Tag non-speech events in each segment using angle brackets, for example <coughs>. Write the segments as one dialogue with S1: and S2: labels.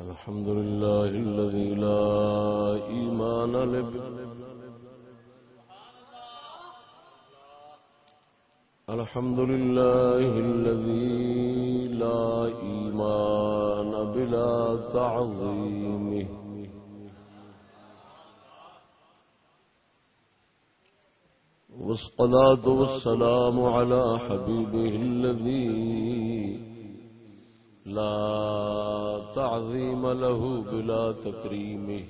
S1: الحمد لله الذي لا إيمان لب الحمد لله الذي لا إيمان بلا تعظيمه والصلاة والسلام على حبيبه الذي لا تعظيم له بلا تكريمه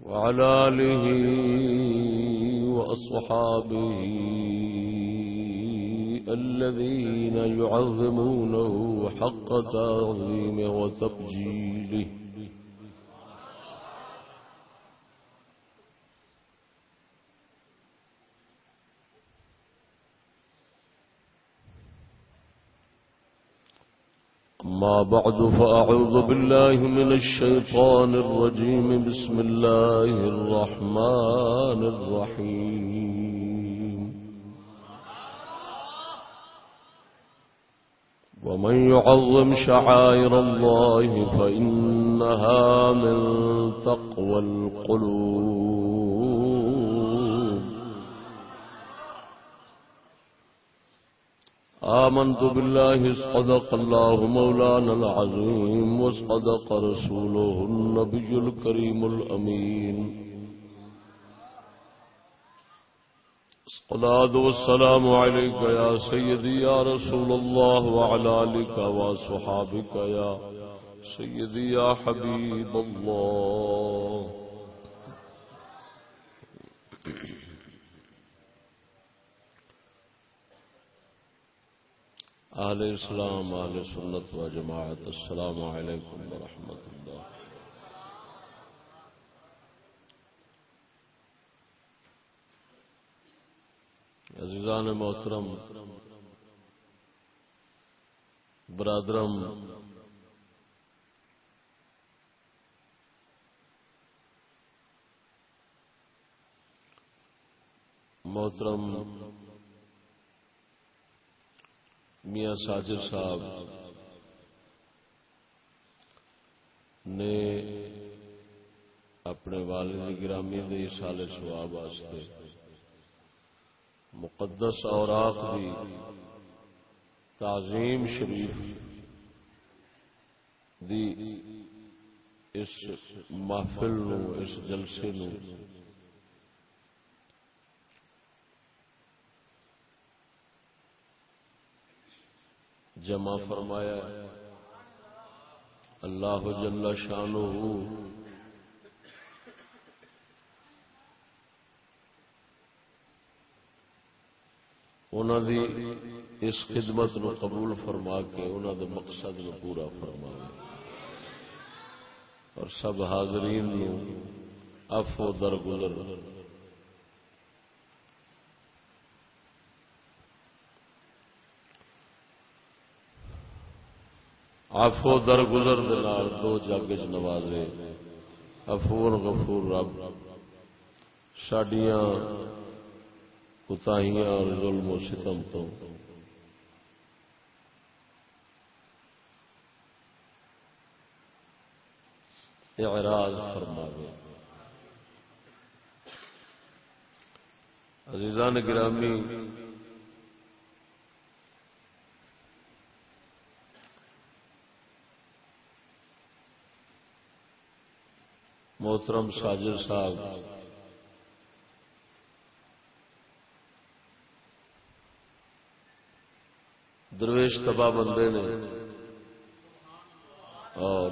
S1: وعلى آله وأصحابه الذين يعظمونه حق تعظيمه وتبجيله أما بعد فأعوذ بالله من الشيطان الرجيم. بسم الله الرحمن الرحيم. ومن يعظم شعائر الله فإنها من تقوى القلوب. آمنت بالله صدق الله مولانا العظيم وصدق رسوله النبي الكريم الأمين الصلاة والسلام عليك يا سيدي يا رسول الله وعلى آلك وصحابك يا سيدي يا حبيب الله آل اسلام آل سنت و جماعت السلام علیکم ورحمۃ اللہ۔ عزیزان محترم برادرم محترم میاں ساجر صاحب نے اپنے والد گرامی دے سال سواب واسطے مقدس اور آخری تعظیم شریف دی اس محفل نو، اس جلسے نو جمع فرمایا اللہ جل شان دی اس خدمت نو قبول فرما کے انہوں دے مقصد نو پورا فرما اور سب حاضرین نو افو درگزر۔ آفو در گزر دلال دو جگ نوازے۔ افور غفور رب۔ سڈیا کتاہیاں اور ظلم و ستم تو۔ اعراض فرما گیا عزیزان گرامی محترم ساجر صاحب، درویش تباہ بندے نے اور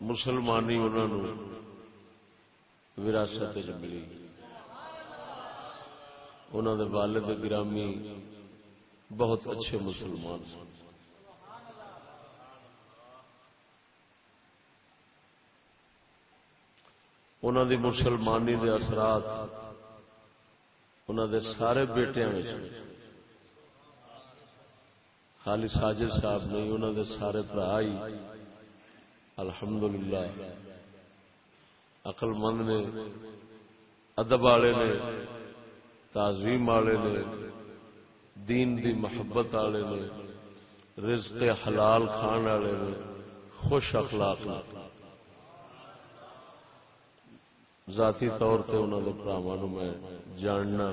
S1: مسلمانی انہوں وراثت ملی۔ انہوں نے والد گرامی بہت اچھے مسلمان سن۔ انہوں دی مسلمانی دے اثرات انہوں دے سارے بیٹیا خالی ساجد صاحب نہیں انہوں دے سارے ہی۔ الحمدللہ۔ عقل مند نے، ادب والے نے، تعظیم والے نے، دین دی محبت والے نے، رزق حلال کھان والے نے، خوش اخلاق ذاتی طور سے انہوں نے براہوں میں جاننا۔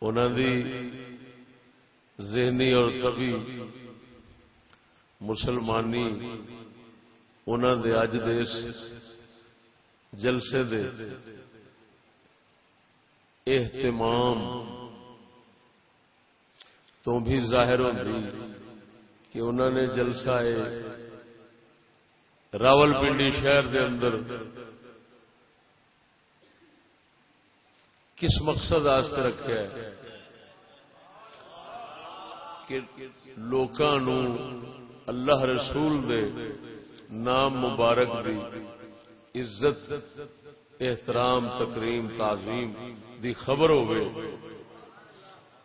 S1: انہوں دی ذہنی اور کبھی مسلمانی انہوں دے اج دے جلسے دے اہتمام تو بھی ظاہر ہوتی کہ انہوں نے جلسہ راول پنڈی شہر دے اندر۔ کس مقصد آستے رکھا ہے؟ کہ لوکاں اللہ رسول دے نام مبارک دی عزت، احترام، تکریم، تعظیم دی خبر ہوئے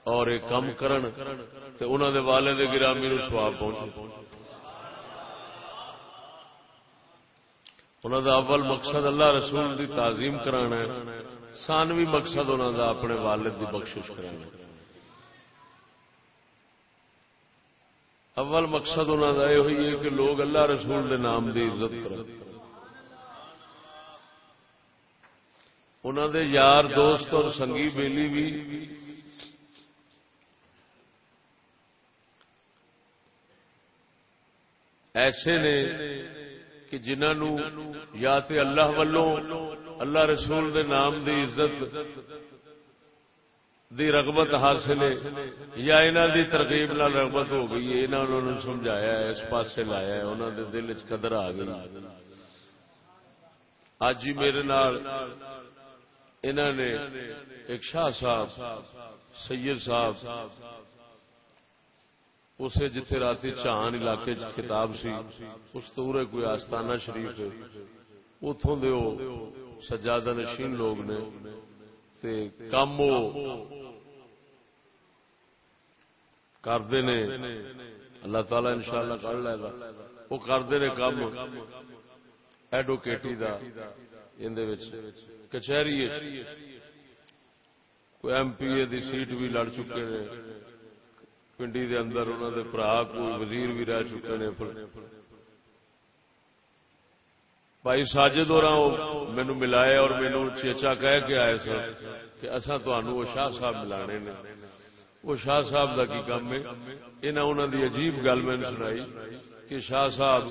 S1: اور ایک کم کرن تے انہوں دے والے دے گرامی نو سواب پہنچے۔ انہوں دا اول مقصد اللہ رسول دی تعظیم کرانا ہے۔ سانوی مقصد انہوں دا اپنے والد دی بخشش کرانا ہے۔ اول مقصد انہوں کا یہ ہوئی ہے کہ لوگ اللہ رسول دے نام دی عزت کریں انہوں دے یار، دوست اور سنگی بیلی بھی ایسے نے کہ جنہوں یا تے اللہ والوں اللہ رسول دے نام دی عزت دی رغبت حاصل ہے، یا انہوں دی ترغیب نال رغبت ہو گئی ہے انہوں نے سمجھایا ہے، اس پاسے لایا ہے انہوں دے دل چ قدر آ گئی۔ اج ہی میرے نال انہوں نے ایک شاہ صاحب، سید صاحب اسے جتھے راتی چاہن علاقے کتاب سی، اس تورے کوئی آستانہ شریف ہے۔ اتوں دے سجادہ نشین لوگ نے تے کم کام کرتے نے، اللہ تعالی ان شاء اللہ کر لے گا۔ وہ کرتے نے کام ایڈوکیٹی کا کچہری کوئی ایم پی اے دی سیٹ بھی لڑ چکے ہیں پنڈی دے اندر انہوں دے برا کوئی وزیر بھی رہ چکے ہیں بھائی ساجد ہو اور مینو ملایا اور مینو چیچا کہہ کے آئے سر کہ اصا تو شاہ صاحب ملانے نے وہ شاہ صاحب کا کی کام ہے انہوں انہوں دی عجیب گل میں سنائی کہ شاہ صاحب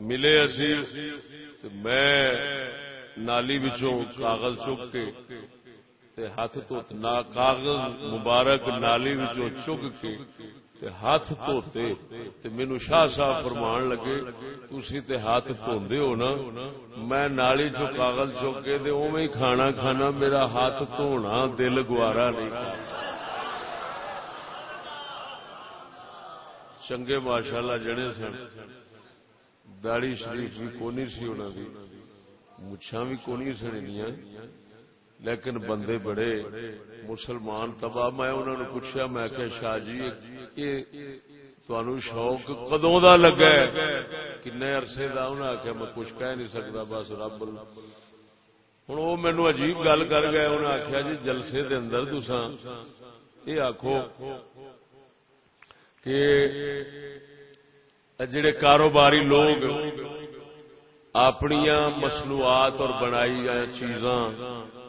S1: ملے اسی میں نالی بچوں کاغذ چک کے تے ہاتھ تو کاغذ مبارک نالی بچوں چک کے ہاتھ دھوتے مینو شاہ صاحب فرمان لگے تھی تے ہاتھ دھوندے ہو نا، میں نالی چو کاغذ چوکے دے اوے کھانا کھانا، میرا ہاتھ دھونا دل گوارا نہیں چنگے ماشاء اللہ جڑے سن داڑی شریف بھی کونی سی انہوں کی مچھا بھی کونی سنیا لیکن بندے بڑے مسلمان تباہ میں انہوں نے پوچھا میں کہ شاہ جی شوق کدوں کا لگا کن عرصے کا انہیں آخیا میں کچھ کہہ نہیں سکتا بس رب ہوں وہ مینو عجیب گل کر گئے انہیں آخیا جی جلسے دے اندر تسا یہ آخو کہ جڑے کاروباری لوگ اپنی مصنوعات اور بنائی گئی چیزاں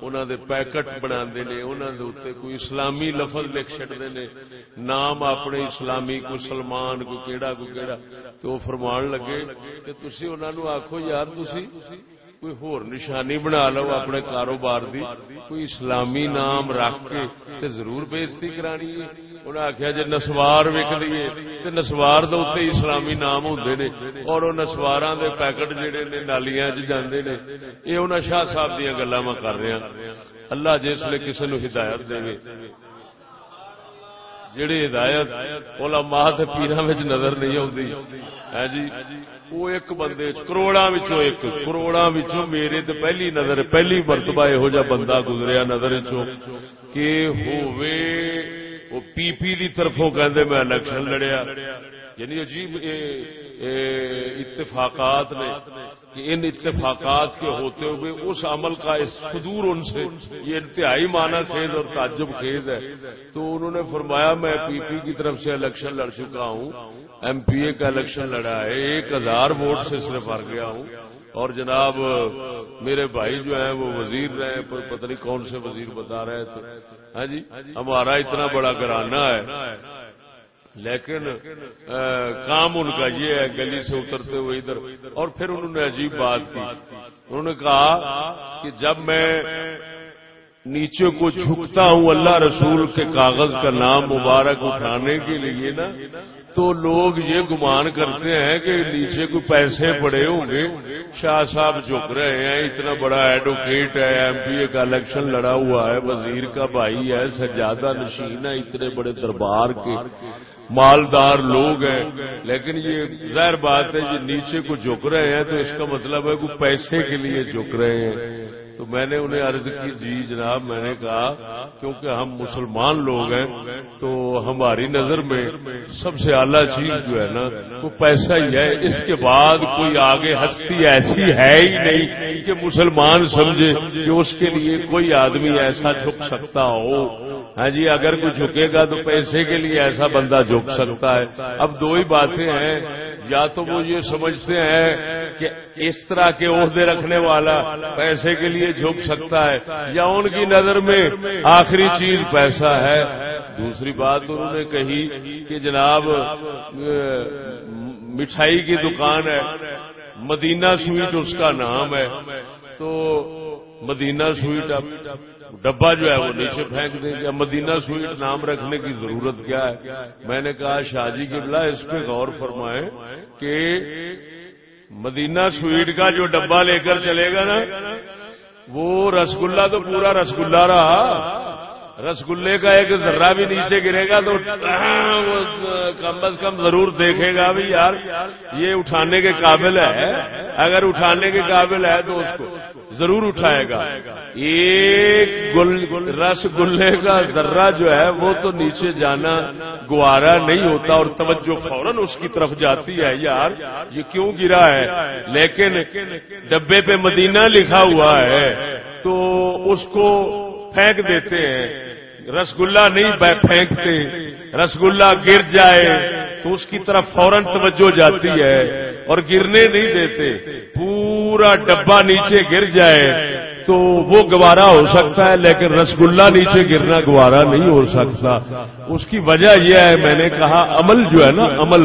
S1: انہوں دے پیکٹ بنا نے انہوں دے اتنے کوئی اسلامی لفظ لکھ چڑتے نے، نام اپنے اسلامی کو سلمان کو کیڑا کو کیڑا تو وہ فرمان لگے کہ تسی انہوں نے آخو یار تسی کوئی ہور نشانی بنا لو اپنے کاروبار دی، کوئی اسلامی نام رکھ کے تے ضرور بےزتی کرانی ہے۔ انہیں آخیا جی نسوار وک لیے تو نسوار دے اسلامی نام ہوں نے، اور وہ نسوار دے پیکٹ جڑے نے، نالیاں جانے نے یہ انہوں شاہ صاحب دیا گلا میں کر رہا ہاں۔ اللہ جس لیے کسی نو ہدایت دے۔ جڑی ہدایت علماء تے پیراں وچ نظر نہیں اوندی ہے جی وہ ایک بندے کروڑا وچوں ایک کروڑا وچوں میرے تے پہلی نظر، پہلی مرتبہ یہو جا بندہ گزریا نظر وچوں، کہ ہووے وہ پی پی دی طرفوں کہندے میں الیکشن لڑیا۔ یعنی عجیب اتفاقات نے کہ ان اتفاقات کے ہوتے ہوئے اس عمل کا صدور ان سے، یہ انتہائی معنی خیز اور تعجب خیز ہے۔ تو انہوں نے فرمایا، میں پی پی کی طرف سے الیکشن لڑ چکا ہوں۔ ایم پی اے کا الیکشن لڑا ہے۔ ایک ہزار ووٹ سے صرف ہار گیا ہوں۔ اور جناب، میرے بھائی جو ہیں وہ وزیر رہے پتہ نہیں کون سے وزیر بتا رہے تھے ہاں جی ہمارا اتنا بڑا گرانا ہے۔ لیکن کام ان کا یہ ہے، گلی سے اترتے ہوئے ادھر۔ اور پھر انہوں نے عجیب بات کی۔ انہوں نے کہا کہ جب میں نیچے کو جھکتا ہوں اللہ رسول کے کاغذ کا نام مبارک اٹھانے کے لیے نا تو لوگ یہ گمان کرتے ہیں کہ نیچے کو پیسے پڑے ہوں گے۔ شاہ صاحب جھک رہے ہیں، اتنا بڑا ایڈوکیٹ ہے ایم پی اے کا الیکشن لڑا ہوا ہے، وزیر کا بھائی ہے، سجادہ نشین ہے اتنے بڑے دربار کے۔ مالدار لوگ ہیں۔ لیکن یہ ظاہر بات ہے، یہ نیچے کو جھک رہے ہیں تو اس کا مطلب ہے کہ پیسے کے لیے جھک رہے ہیں۔ تو میں نے انہیں عرض کی جی جناب، میں نے کہا، کیونکہ ہم مسلمان لوگ ہیں، تو ہماری نظر میں سب سے اعلیٰ چیز جو ہے نا، وہ پیسہ ہی ہے۔ اس کے بعد کوئی آگے ہستی ایسی ہے ہی نہیں کہ مسلمان سمجھے کہ اس کے لیے کوئی آدمی ایسا جھک سکتا ہو۔ ہاں جی اگر کوئی جھکے گا تو پیسے کے لیے ایسا بندہ جھک سکتا ہے۔ اب دو ہی باتیں ہیں۔ یا تو وہ یہ سمجھتے ہیں کہ اس طرح کے عہدے رکھنے والا پیسے کے لیے جھک سکتا ہے یا ان کی نظر میں آخری چیز پیسہ ہے۔ دوسری بات انہوں نے کہی کہ جناب مٹھائی کی دکان ہے، مدینہ سویٹ اس کا نام ہے۔ تو مدینہ سویٹ ڈبا جو ہے وہ نیچے پھینک دیں گے۔ مدینہ سویٹ نام رکھنے کی ضرورت کیا ہے؟ میں نے کہا، شاہ جی کے اس پہ غور فرمائیں کہ مدینہ سویٹ کا جو ڈبا لے کر چلے گا نا، وہ رسگلہ تو پورا رسگلہ رہا۔ رسگلے کا ایک ذرہ بھی نیچے گرے گا تو کم از کم ضرور دیکھے گا بھی یار، یہ اٹھانے کے قابل ہے۔ اگر اٹھانے کے قابل ہے تو اس کو ضرور اٹھائے گا۔ ایک رس گلے کا ذرہ جو ہے، وہ تو نیچے جانا گوارا نہیں ہوتا اور توجہ فوراً اس کی طرف جاتی ہے یار۔ یہ کیوں گرا ہے؟ لیکن ڈبے پہ مدینہ لکھا ہوا ہے تو اس کو پھینک دیتے ہیں۔ رسگلہ نہیں پھینکتے، رسگلہ گر جائے تو اس کی طرف فوراً توجہ جاتی ہے اور گرنے نہیں دیتے، پورا ڈبا نیچے گر جائے تو وہ گوارا ہو سکتا ہے، لیکن رسگلہ نیچے گرنا گوارا نہیں ہو سکتا۔ اس کی وجہ یہ ہے، میں نے کہا عمل جو ہے نا، عمل،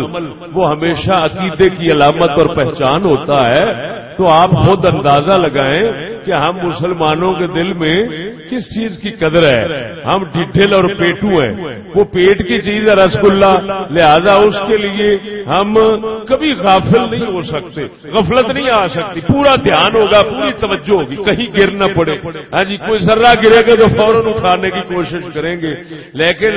S1: وہ ہمیشہ عقیدے کی علامت اور پہچان ہوتا ہے۔ تو آپ خود اندازہ لگائیں کہ ہم مسلمانوں کے دل میں کس چیز کی قدر ہے؟ ہم ڈیٹیل اور پیٹو ہیں۔ وہ پیٹ کی چیز ہے رسگلہ۔ لہذا اس کے لیے ہم کبھی غافل نہیں ہو سکتے۔ غفلت نہیں آ سکتی۔ پورا دھیان ہوگا، پوری توجہ ہوگی۔ کہیں گر نہ پڑے۔ ہاں جی کوئی ذرہ گرے گا تو فوراً اٹھانے کی کوشش کریں گے۔ لیکن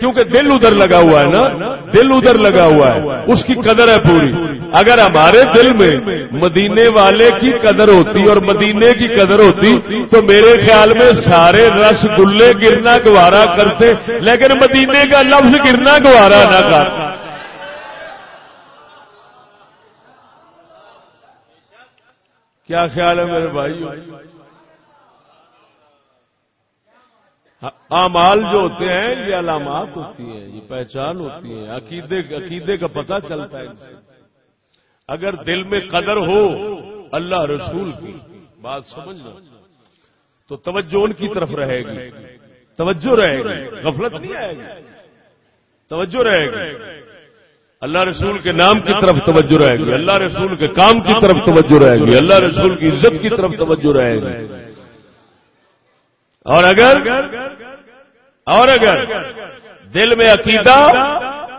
S1: کیونکہ دل ادھر لگا ہوا ہے نا، دل ادھر لگا ہوا ہے۔ اس کی قدر ہے پوری۔ اگر ہمارے دل میں مدینے والے کی قدر ہوتی اور مدینے کی قدر ہوتی تو میرے خیال میں سارے رس گلے گرنا گوارا کرتے، لیکن مدینے کا لفظ گرنا گوارا نہ کر۔ کیا خیال ہے میرے بھائی امال جو ہوتے ہیں، یہ علامات ہوتی ہیں، یہ پہچان ہوتی ہیں، عقیدے عقیدے کا پتہ چلتا ہے۔ اگر دل میں قدر ہو اللہ رسول کی، بات سمجھنا۔ تو توجہ ان کی طرف رہے گی۔ توجہ رہے گی۔ غفلت نہیں آئے گی۔ توجہ رہے گی۔ اللہ رسول کے نام کی طرف توجہ رہے گی۔ اللہ رسول کے کام کی طرف توجہ رہے گی۔ اللہ رسول کی عزت کی طرف توجہ رہے گی۔ اور اگر اور اگر دل میں عقیدہ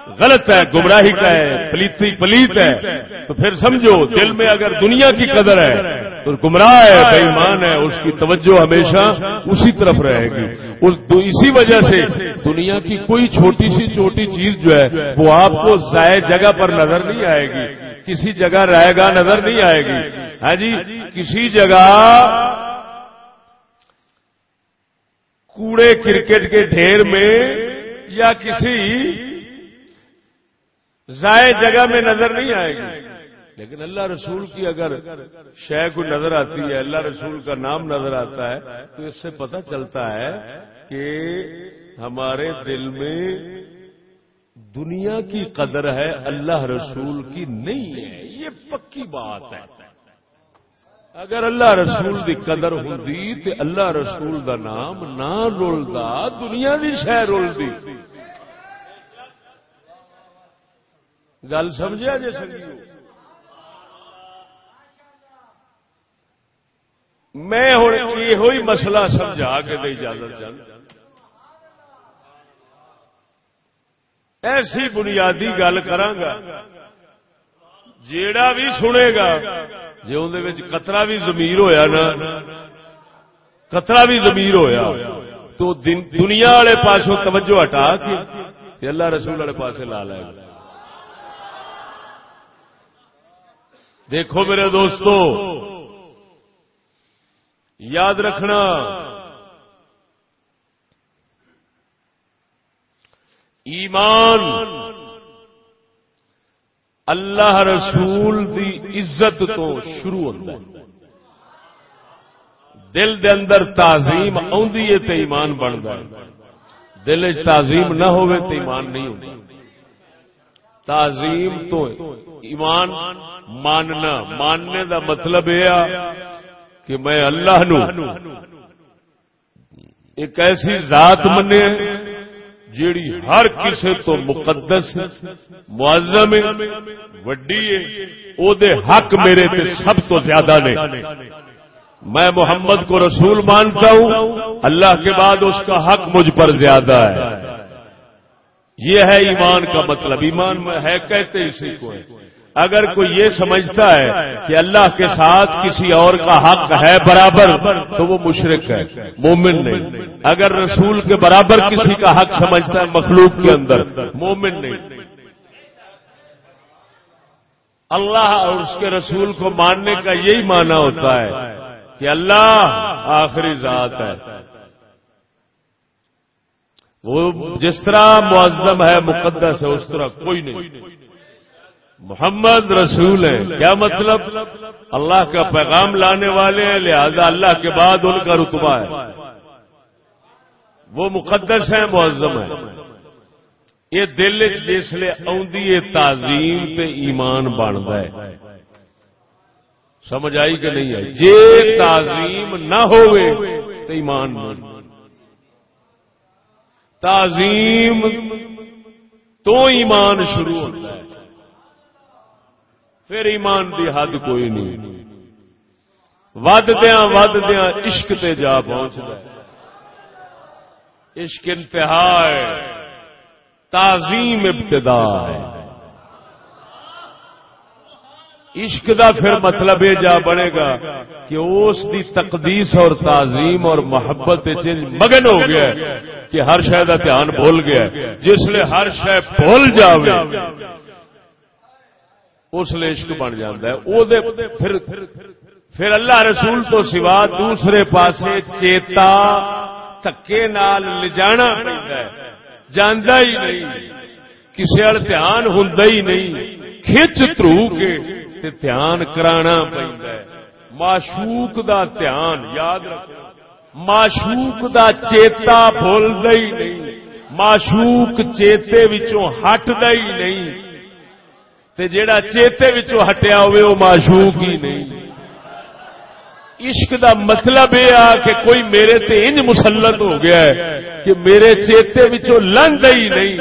S1: غلط ہے، گمراہی کا ہے، پلیتی پلیت ہے، تو پھر سمجھو، دل میں اگر دنیا کی قدر ہے تو گمراہ ہے بےمان ہے، اس کی توجہ ہمیشہ اسی طرف رہے گی۔ اسی وجہ سے دنیا کی کوئی چھوٹی سی چھوٹی چیز جو ہے، وہ آپ کو ضائع جگہ پر نظر نہیں آئے گی۔ کسی جگہ رہے گا نظر نہیں آئے گی۔ ہاں جی کسی جگہ کوڑے کرکٹ کے ڈھیر میں یا کسی ضائع جگہ میں نظر نہیں آئے گی۔ لیکن اللہ رسول کی اگر شے کو نظر آتی ہے، اللہ رسول کا نام نظر آتا ہے، تو اس سے پتہ چلتا ہے کہ ہمارے دل میں دنیا کی قدر ہے، اللہ رسول کی نہیں ہے۔ یہ پکی بات ہے۔ اگر اللہ رسول کی قدر ہوں تو اللہ رسول کا نام نہ رولتا دنیا کی شہ رولتی گل سمجھا جی سنگیو؟ میں ہوں یہ مسئلہ سمجھا کے دے اجازت چل ایسی بنیادی گل کرانگا جیڑا بھی سنے گا جی اندر قطرہ بھی زمیر ہویا نا، قطرہ بھی زمیر ہویا، تو دنیا والے پاسوں توجہ ہٹا کے اللہ رسول والے پاسے لا لے۔ گا دیکھو میرے دوستو یاد رکھنا۔ ایمان۔ اللہ رسول دی عزت تو شروع ہوتا ہے۔ دل دے اندر تعظیم آدھی ہے تو ایمان بنتا ہے۔ دل تعظیم نہ ہوئے تو ایمان نہیں ہوتا۔ تعظیم تو ایمان ماننا، ماننے دا مطلب یہ کہ میں اللہ نو ایک ایسی ذات منے جیڑی ہر کسے تو مقدس معظم وڈی ہے، او دے حق میرے تے سب تو زیادہ نے۔ میں محمد کو رسول مانتا ہوں، اللہ کے بعد اس کا حق مجھ پر زیادہ ہے۔ یہ ہے ایمان کا مطلب ایمان میں ہے، کہتے اسی کو ہے۔ اگر کوئی یہ سمجھتا ہے کہ اللہ کے ساتھ کسی اور کا حق ہے برابر، تو وہ مشرق ہے، مومن نہیں۔ اگر رسول کے برابر کسی کا حق سمجھتا ہے مخلوق کے اندر، مومن نہیں۔ اللہ اور اس کے رسول کو ماننے کا یہی معنی ہوتا ہے کہ اللہ آخری ذات ہے۔ وہ جس طرح معظم ہے، مقدس ہے، اس طرح کوئی نہیں۔ محمد رسول ہیں کیا مطلب؟ اللہ کا پیغام لانے والے ہیں، لہذا اللہ کے بعد ان کا رتبہ ہے۔ وہ مقدس ہیں، معظم ہیں۔ یہ دل جسے آدھی تعظیم تے ایمان بنتا ہے۔ سمجھ آئی کہ نہیں آئی؟ جی تعظیم نہ ہوئے تو ایمان تعظیم تو ایمان شروع ہوتا ہے۔ پھر ایمان دی حد کوئی نہیں۔ ود دیا ود دیا عشق تے جا پہنچ عشق انتہا ہے۔ تعظیم ابتدا ہے۔ عشق دا پھر مطلب یہ جا بنے گا کہ اس دی تقدیس اور تعظیم اور محبت مگن ہو گیا کہ ہر شہ کا دھیان بھول گیا جس لیے ہر شہ بھول جاوے۔ اس لیے عشق بن جاتا ہے۔ او دے پھر پھر اللہ رسول تو سوا دوسرے پاسے چیتا تکے نال لجانا پڑتا ہے۔ جانا ہی نہیں۔ کسی وال دھیان ہوں ہی نہیں۔ کھچ ترو کے دھیان کرانا پڑتا ہے۔ معشوق دا دھیان یاد رکھنا معشوق دا چیتا بھولتا ہی نہیں۔ معشوق چیتے وچوں ہٹتا ہی نہیں۔ تے جیڑا چیتے وچوں ہٹیا ہوئے وہ معشوق ہی نہیں۔ عشق دا مطلب یہ کہ کوئی میرے تے انج مسلط ہو گیا ہے کہ میرے چیتے وچوں لنگ ہی نہیں۔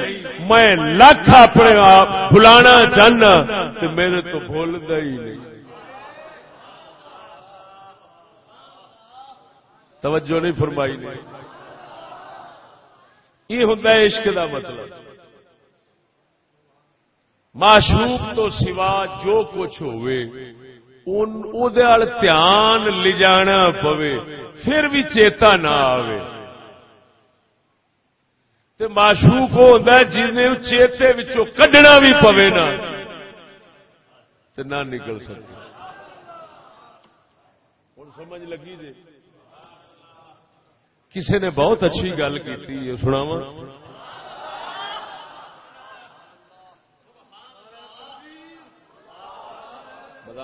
S1: میں لکھ اپنے آپ بلانا چاہنا تے میرے تو بھولتا ہی نہیں۔ توجہ نہیں فرمائی۔ نہیں یہ ہوتا ہے عشق دا مطلب۔ معشوق تو سوا جو کچھ ہوئے دھیان لجانا پوے، پھر بھی چیتا نہ آوے۔ تے معشوق ہوتا ہے جنہیں چیتے وچوں کڈنا بھی پوے نا۔ تے نہ نکل سکے ہوں سمجھ لگی جی۔ کسی نے بہت اچھی گل کی سناواں۔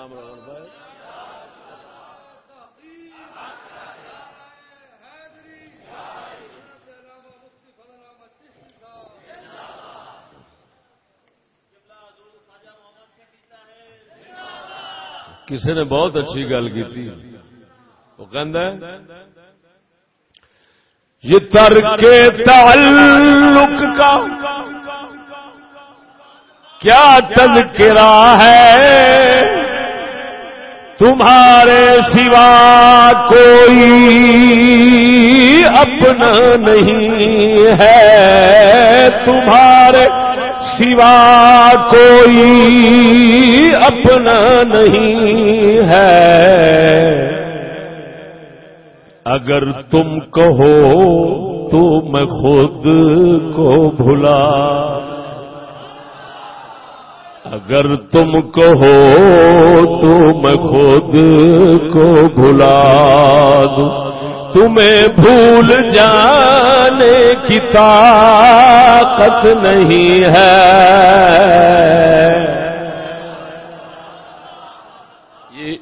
S1: بدام راؤن بھائی۔ کسی نے بہت اچھی گل کی وہ یہ تر کے تعلق کا کیا تذکرہ ہے؟ تمہارے سوا کوئی اپنا نہیں ہے۔ تمہارے سوا کوئی اپنا نہیں ہے۔ اگر تم کہو تو میں خود کو بھلا اگر تم کہو تو میں خود کو بھلا دوں۔ تمہیں بھول جانے کی طاقت نہیں ہے۔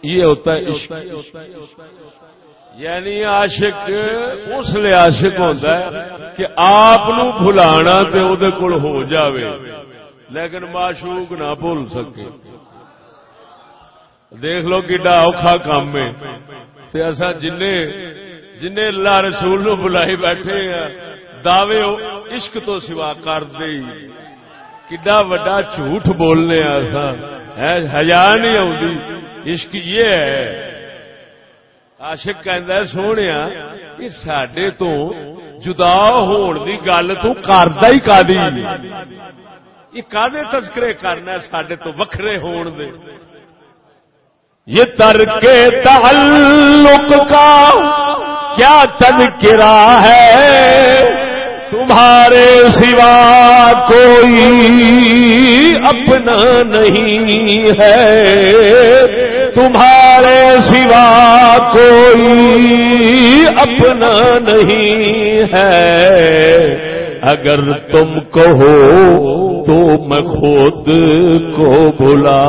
S1: یہ ہوتا ہے عشق۔ یعنی عاشق، اس لیے عاشق ہوتا ہے کہ آپ بھلانا تے وہ کول ہو جاوے۔ لیکن معشوق نہ بھول سکے۔ دیکھ لو کڈا اوکھا کام ہے۔ ایسا جن جن اللہ رسول نو بلائی بیٹھے ہیں۔ دعوے عشق تو سوا کر دے۔ کڈا وڈا جھوٹ بولنے ایسا ہزا نہیں آتی عشق یہ ہے۔ آشک کہ سونے یہ سڈے تو جدا ہون دی گل تو کردا ہی کا یہ کدے تذکرے کرنا سڈے تو وکھرے ہون دے۔ یہ ترک تعلق کا کیا تذکرہ ہے؟ تمہارے سوا کوئی اپنا نہیں ہے۔ تمہارے سوا کوئی اپنا نہیں ہے۔ اگر تم کہو تو میں خود کو بلا۔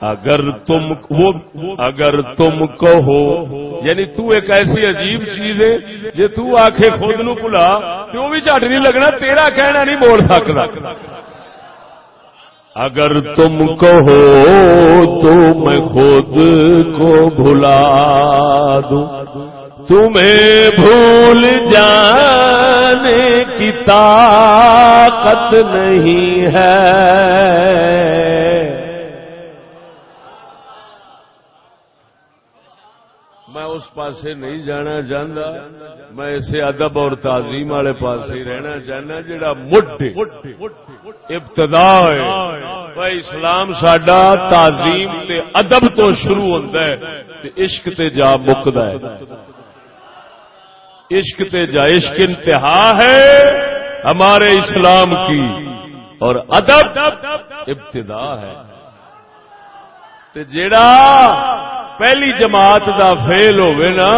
S1: اگر تم وہ اگر تم کہو یعنی تو ایک ایسی عجیب چیز ہے جی تو آخے خود نو بلا، تو بھی چٹ نہیں لگنا، تیرا کہنا نہیں بول سکتا۔ اگر تم کہو تو میں خود کو بھلا دوں۔ تمہیں بھول جانے کی طاقت نہیں ہے۔ اس پاسے نہیں جانا چاہتا میں اسے ادب اور تعظیم والے پاس رہنا چاہنا جڑا مڈ ابتدا ہے۔ اسلام سڈا تعظیم تے ادب تو شروع ہوتا ہے تے عشق تے جا مکد ہے۔ عشق تے جا عشق انتہا ہے ہمارے اسلام کی اور ادب ابتدا ہے۔ جڑا پہلی جماعت دا فیل ہوئے نا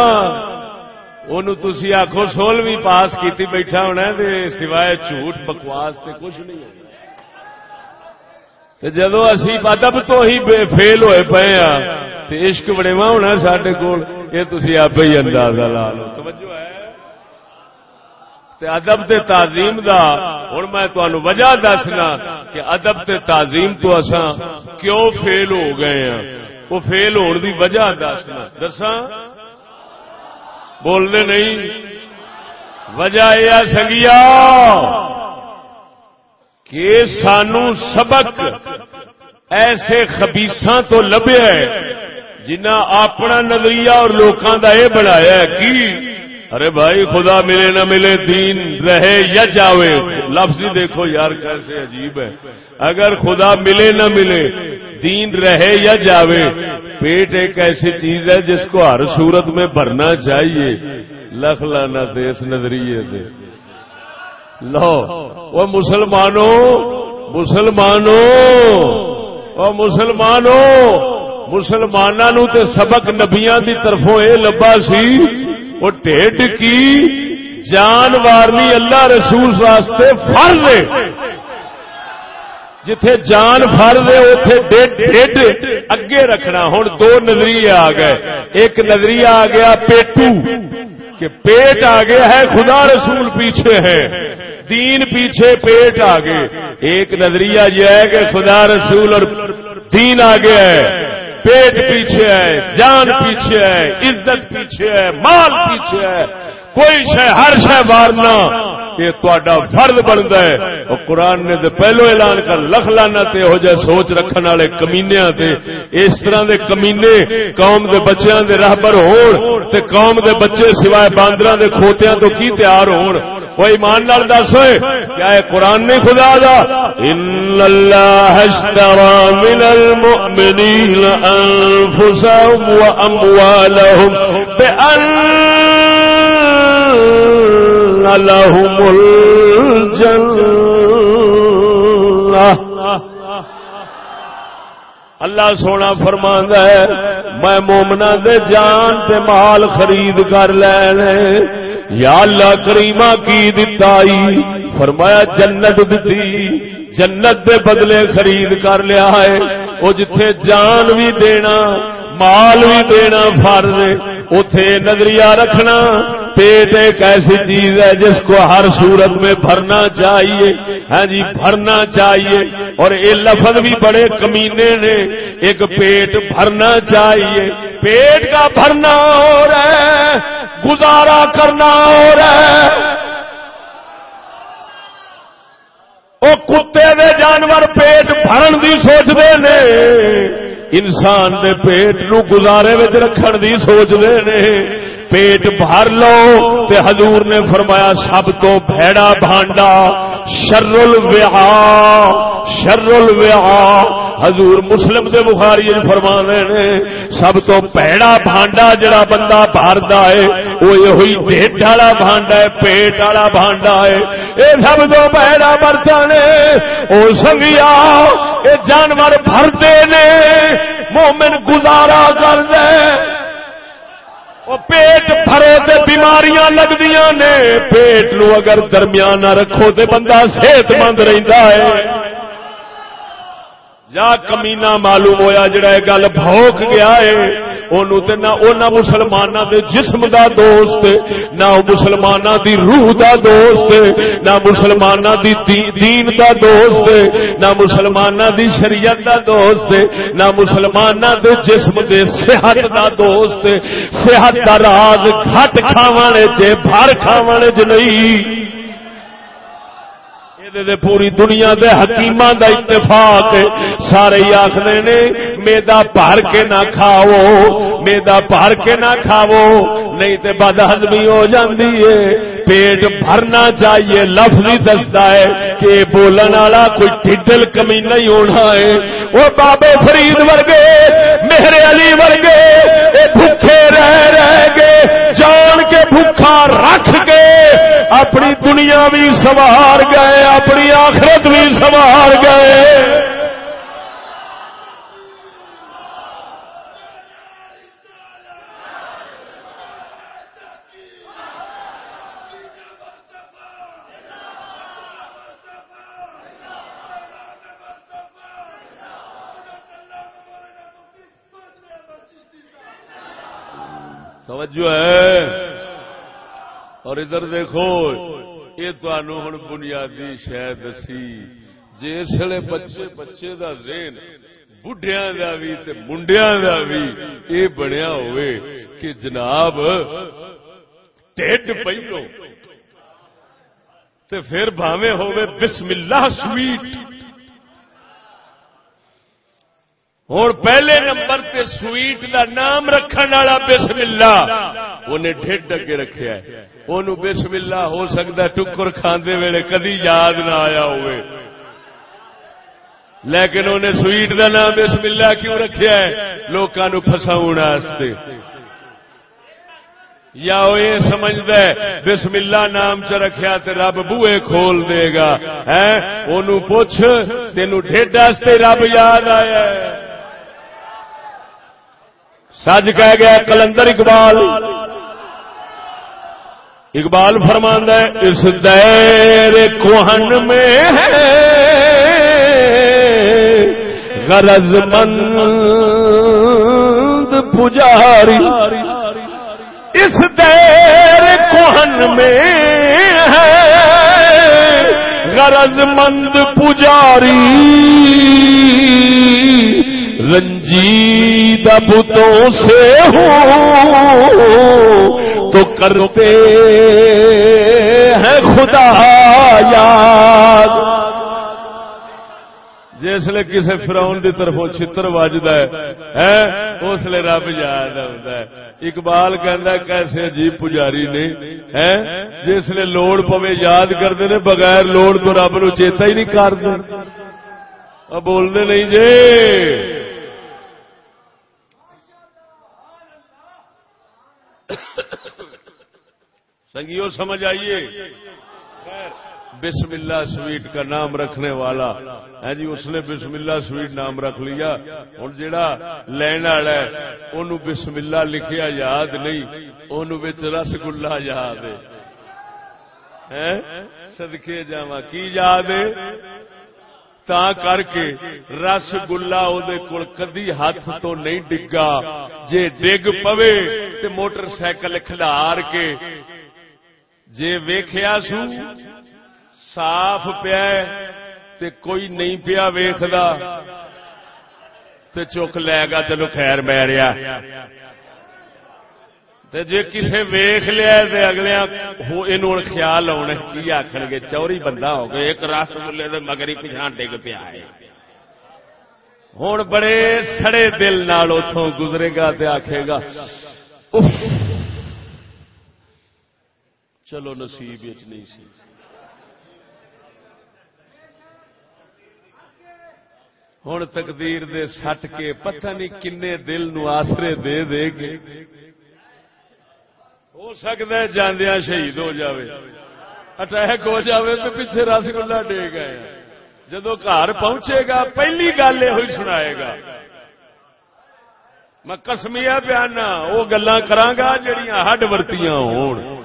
S1: تھی آخو سولہویں پاس کیتی بیٹھا ہونا دے سوائے جھوٹ بکواس تے کچھ نہیں جدو اسی ادب تو ہی فیل ہوئے پے ہاں عشق بڑےوا ہونا سڈے کول، یہ تھی آپ ہی اندازہ لا لو۔ توجہ ہے۔ ادب تے تعظیم دا۔ ہوں میں وجہ دسنا کہ ادب تے تعظیم تو اصا کیوں فیل ہو گئے ہیں وہ فیل ہونے کی وجہ دسنا۔ دسا بولنے نہیں۔ وجہ یہ سنگیا کہ سانو سبق ایسے خبیساں تو لبیا جنہ اپنا نظریہ اور لوگوں کا یہ بنایا کی؟ ارے بھائی، خدا ملے نہ ملے، دین رہے یا جاوے لفظ ہی دیکھو یار کیسے عجیب ہے۔ اگر خدا ملے نہ ملے، دین رہے یا جاوے، پیٹ ایک ایسی چیز ہے جس کو ہر صورت میں بھرنا چاہیے۔ لکھ لانا دے اس نظریے دے۔ لو وہ مسلمانوں مسلمانوں وہ مسلمانوں مسلمانوں تے سبق نبیاں دی طرفوں اے لبا سی۔ وہ ٹھڈ کی جان وارنی اللہ رسول واسطے فرض ہے۔ جتھے جان فر دے اتے ڈیڈ اگے رکھنا۔ ہوں دو نظریے آ گئے۔ ایک نظریہ آ گیا پیٹو، کہ پیٹ آگے ہے خدا رسول پیچھے ہے۔ دین پیچھے پیٹ آگے ایک نظریہ یہ ہے کہ خدا رسول اور دین آگے ہے۔ پیٹ پیچھے ہے، جان پیچھے ہے، عزت پیچھے ہے، مال پیچھے ہے۔ کوئی شہ ہر شہ مارنا یہ تا فرد بنتا ہے۔ اور قرآن نے تو پہلو اعلان کر، لکھ لانا تے، ہو جائے سوچ رکھنے والے کمینیا تے۔ اس طرح دے کمینے، قوم دے بچیاں دے راہبر ہون۔ تے قوم دے بچے سوائے باندر دے کھوتیاں تو کی تیار ہون؟ وہ ایمان نال دس کیا ہے قرآن نہیں خدا دا۔ ان اللہ اشترى من المؤمنین انفسهم واموالهم بان لهم الجنہ اللہ سونا فرمان ہے، میں مومنا دے جان تے مال خرید کر لین۔ یا اللہ کریمہ کی دتائی فرمایا، جنت دتی۔ جنت دے بدلے خرید کر لیا ہے۔ وہ جتھے جان بھی دینا مال بھی دینا فرض اتے نظریہ رکھنا پیٹ ایک ایسی چیز ہے جس کو ہر صورت میں بھرنا چاہیے ہاں جی بھرنا چاہیے اور یہ لفظ بھی بڑے کمینے نے ایک پیٹ بھرنا چاہیے پیٹ کا بھرنا ہو رہا ہے گزارا کرنا ہو رہا ہے وہ کتے دے جانور پیٹ بھرن دی سوچتے نے انسان دے پیٹ نو گزارے رکھن دی سوچتے نے۔ پیٹ بھر لو تے حضور نے فرمایا، سب تو بھڑا بھانڈا، شر وہا شر وہا حضور مسلم دے بخاری فرما نے، سب تو پیڑا بھانڈا جڑا بندہ بھردا ہے، وہ یہ پیٹ والا بھانڈا ہے، پیٹ والا بھانڈا ہے۔ اے سب تو پیڑا برتن او سنگیا، اے جانور بھرتے نے، مومن گزارا کر دے پیٹ بھرے تے بیماریاں لگدیاں نے، پیٹ نو اگر درمیان نہ رکھو تے بندہ صحت مند رہندا ہے۔ جا کمینا معلوم ہویا جڑا یہ گل بھوک گیا ہے نہ مسلمانوں دے جسم دا دوست، نہ مسلمانوں دی روح دا دوست، نہ مسلمانوں دی دین دا دوست، نہ مسلمانوں دی شریعت دا دوست، نہ مسلمانوں دے جسم دے صحت دا دوست، صحت دا راز گھٹ کھاوانے چ بھر کھاوانے چ نہیں۔ دے پوری دنیا دے حکیم دا اتفاق سارے آخر نے میدا پار کے نہ کھاؤ میدا پار کے نہ کھاو نہیں تے بد ہزمی ہو جاندی ہے۔ پیٹ بھرنا چاہیے لفظ ہی دستا ہے کہ بولن والا کوئی ٹھڈل کمی نہیں ہونا ہے۔ وہ بابے فرید ورگے میرے علی ورگے، اے بھوکے رہ رہ گے، جان کے بھوکا رکھ کے اپنی دنیا بھی سوار گئے، اپنی آخرت بھی سوار گئے۔ توجہ ہے؟ اور ادھر دیکھو، یہ ہوں بنیادی شہ دسی۔ جسے بچے بچے دا ذہن بڑھیا کا بھی منڈیا کا بھی یہ بنیا ہوئے کہ جناب ٹھڈ پہلو تے پھر بھاوے ہوئے بسم اللہ سویٹ۔ ہوں پہلے نمبر تے سویٹ دا نام رکھن والا بسم اللہ انہیں ڈھڈ اگے رکھا ہے۔ انہوں بسم اللہ ہو سکتا ٹکر کھاندے ویلے کدی یاد نہ آیا ہوئے۔ لیکن انہیں سویٹ دا نام بسم اللہ کیوں رکھا ہے؟ لوگوں نو فساؤ یا وہ یہ سمجھتا ہے بسم اللہ نام چ رکھیا تے رب بوئے کھول دے گا۔ ہے اونوں پوچھ، تینوں ڈھڈ رب یاد آیا ہے۔ سج کہہ گیا کلندر اقبال۔ اقبال فرماند ہے، اس دیر کوہن میں ہے، غرض مند پجاری۔ اس دیر کوہن میں ہے، غرض مند پجاری۔ رنجید بتوں سے ہوں تو کرتے ہیں خدا یاد۔ جسے کسی فراؤن کی طرف چتر وجد ہے اس لیے رب یاد آتا ہے۔ اقبال کہہ کیسے عجیب پجاری نے جس لیے لوڑ پوے یاد کرتے ہیں بغیر لوڑ تو رب نو چیتا ہی نہیں کرتے بولنے نہیں جی۔ سنگیو سمجھ آئیے۔ بسم اللہ سویٹ کا نام رکھنے والا۔ ہے جی اس نے بسم اللہ سویٹ نام رکھ لیا۔ ہوں جا لین والا ہے بسم اللہ لکھیا یاد نہیں ان رس گلا یاد ہے۔ ہاں، سدکے جا کی یاد ہے؟ تا کر کے رس گلا کدی ہاتھ تو نہیں ڈگا۔ جے ڈگ پوے تے موٹر سائیکل کھلار کے جے ویخیا سو، صاف پیا تے کوئی نہیں پیا ویخد چک لے گا چلو خیر بہ رہا جی کسی ویخ لیا تے اگلے یہ خیال آنے کی آخر گے؟ چوری بندہ ہو گئے ایک رس گلے مگر ہی پچھا ڈگ پیا ہے۔ ہوں بڑے سڑے دل نال اتوں گزرے گا تے آخے گا چلو نصیب نہیں سی۔ ہوں تقدیر دے سٹ کے پتہ نہیں کنے دل نو آسرے دے دے گے۔ ہو سکتا ہے جاندیا شہید ہو جاوے۔ اٹیک ہو جاوے تو پیچھے رس گلا ڈے گئے۔ جدو گھر پہنچے گا، پہلی گل یہ سنائے گا۔ میں کسمیا پیانا وہ گلا کرا جڑیاں ہڈ ورتیاں ہون۔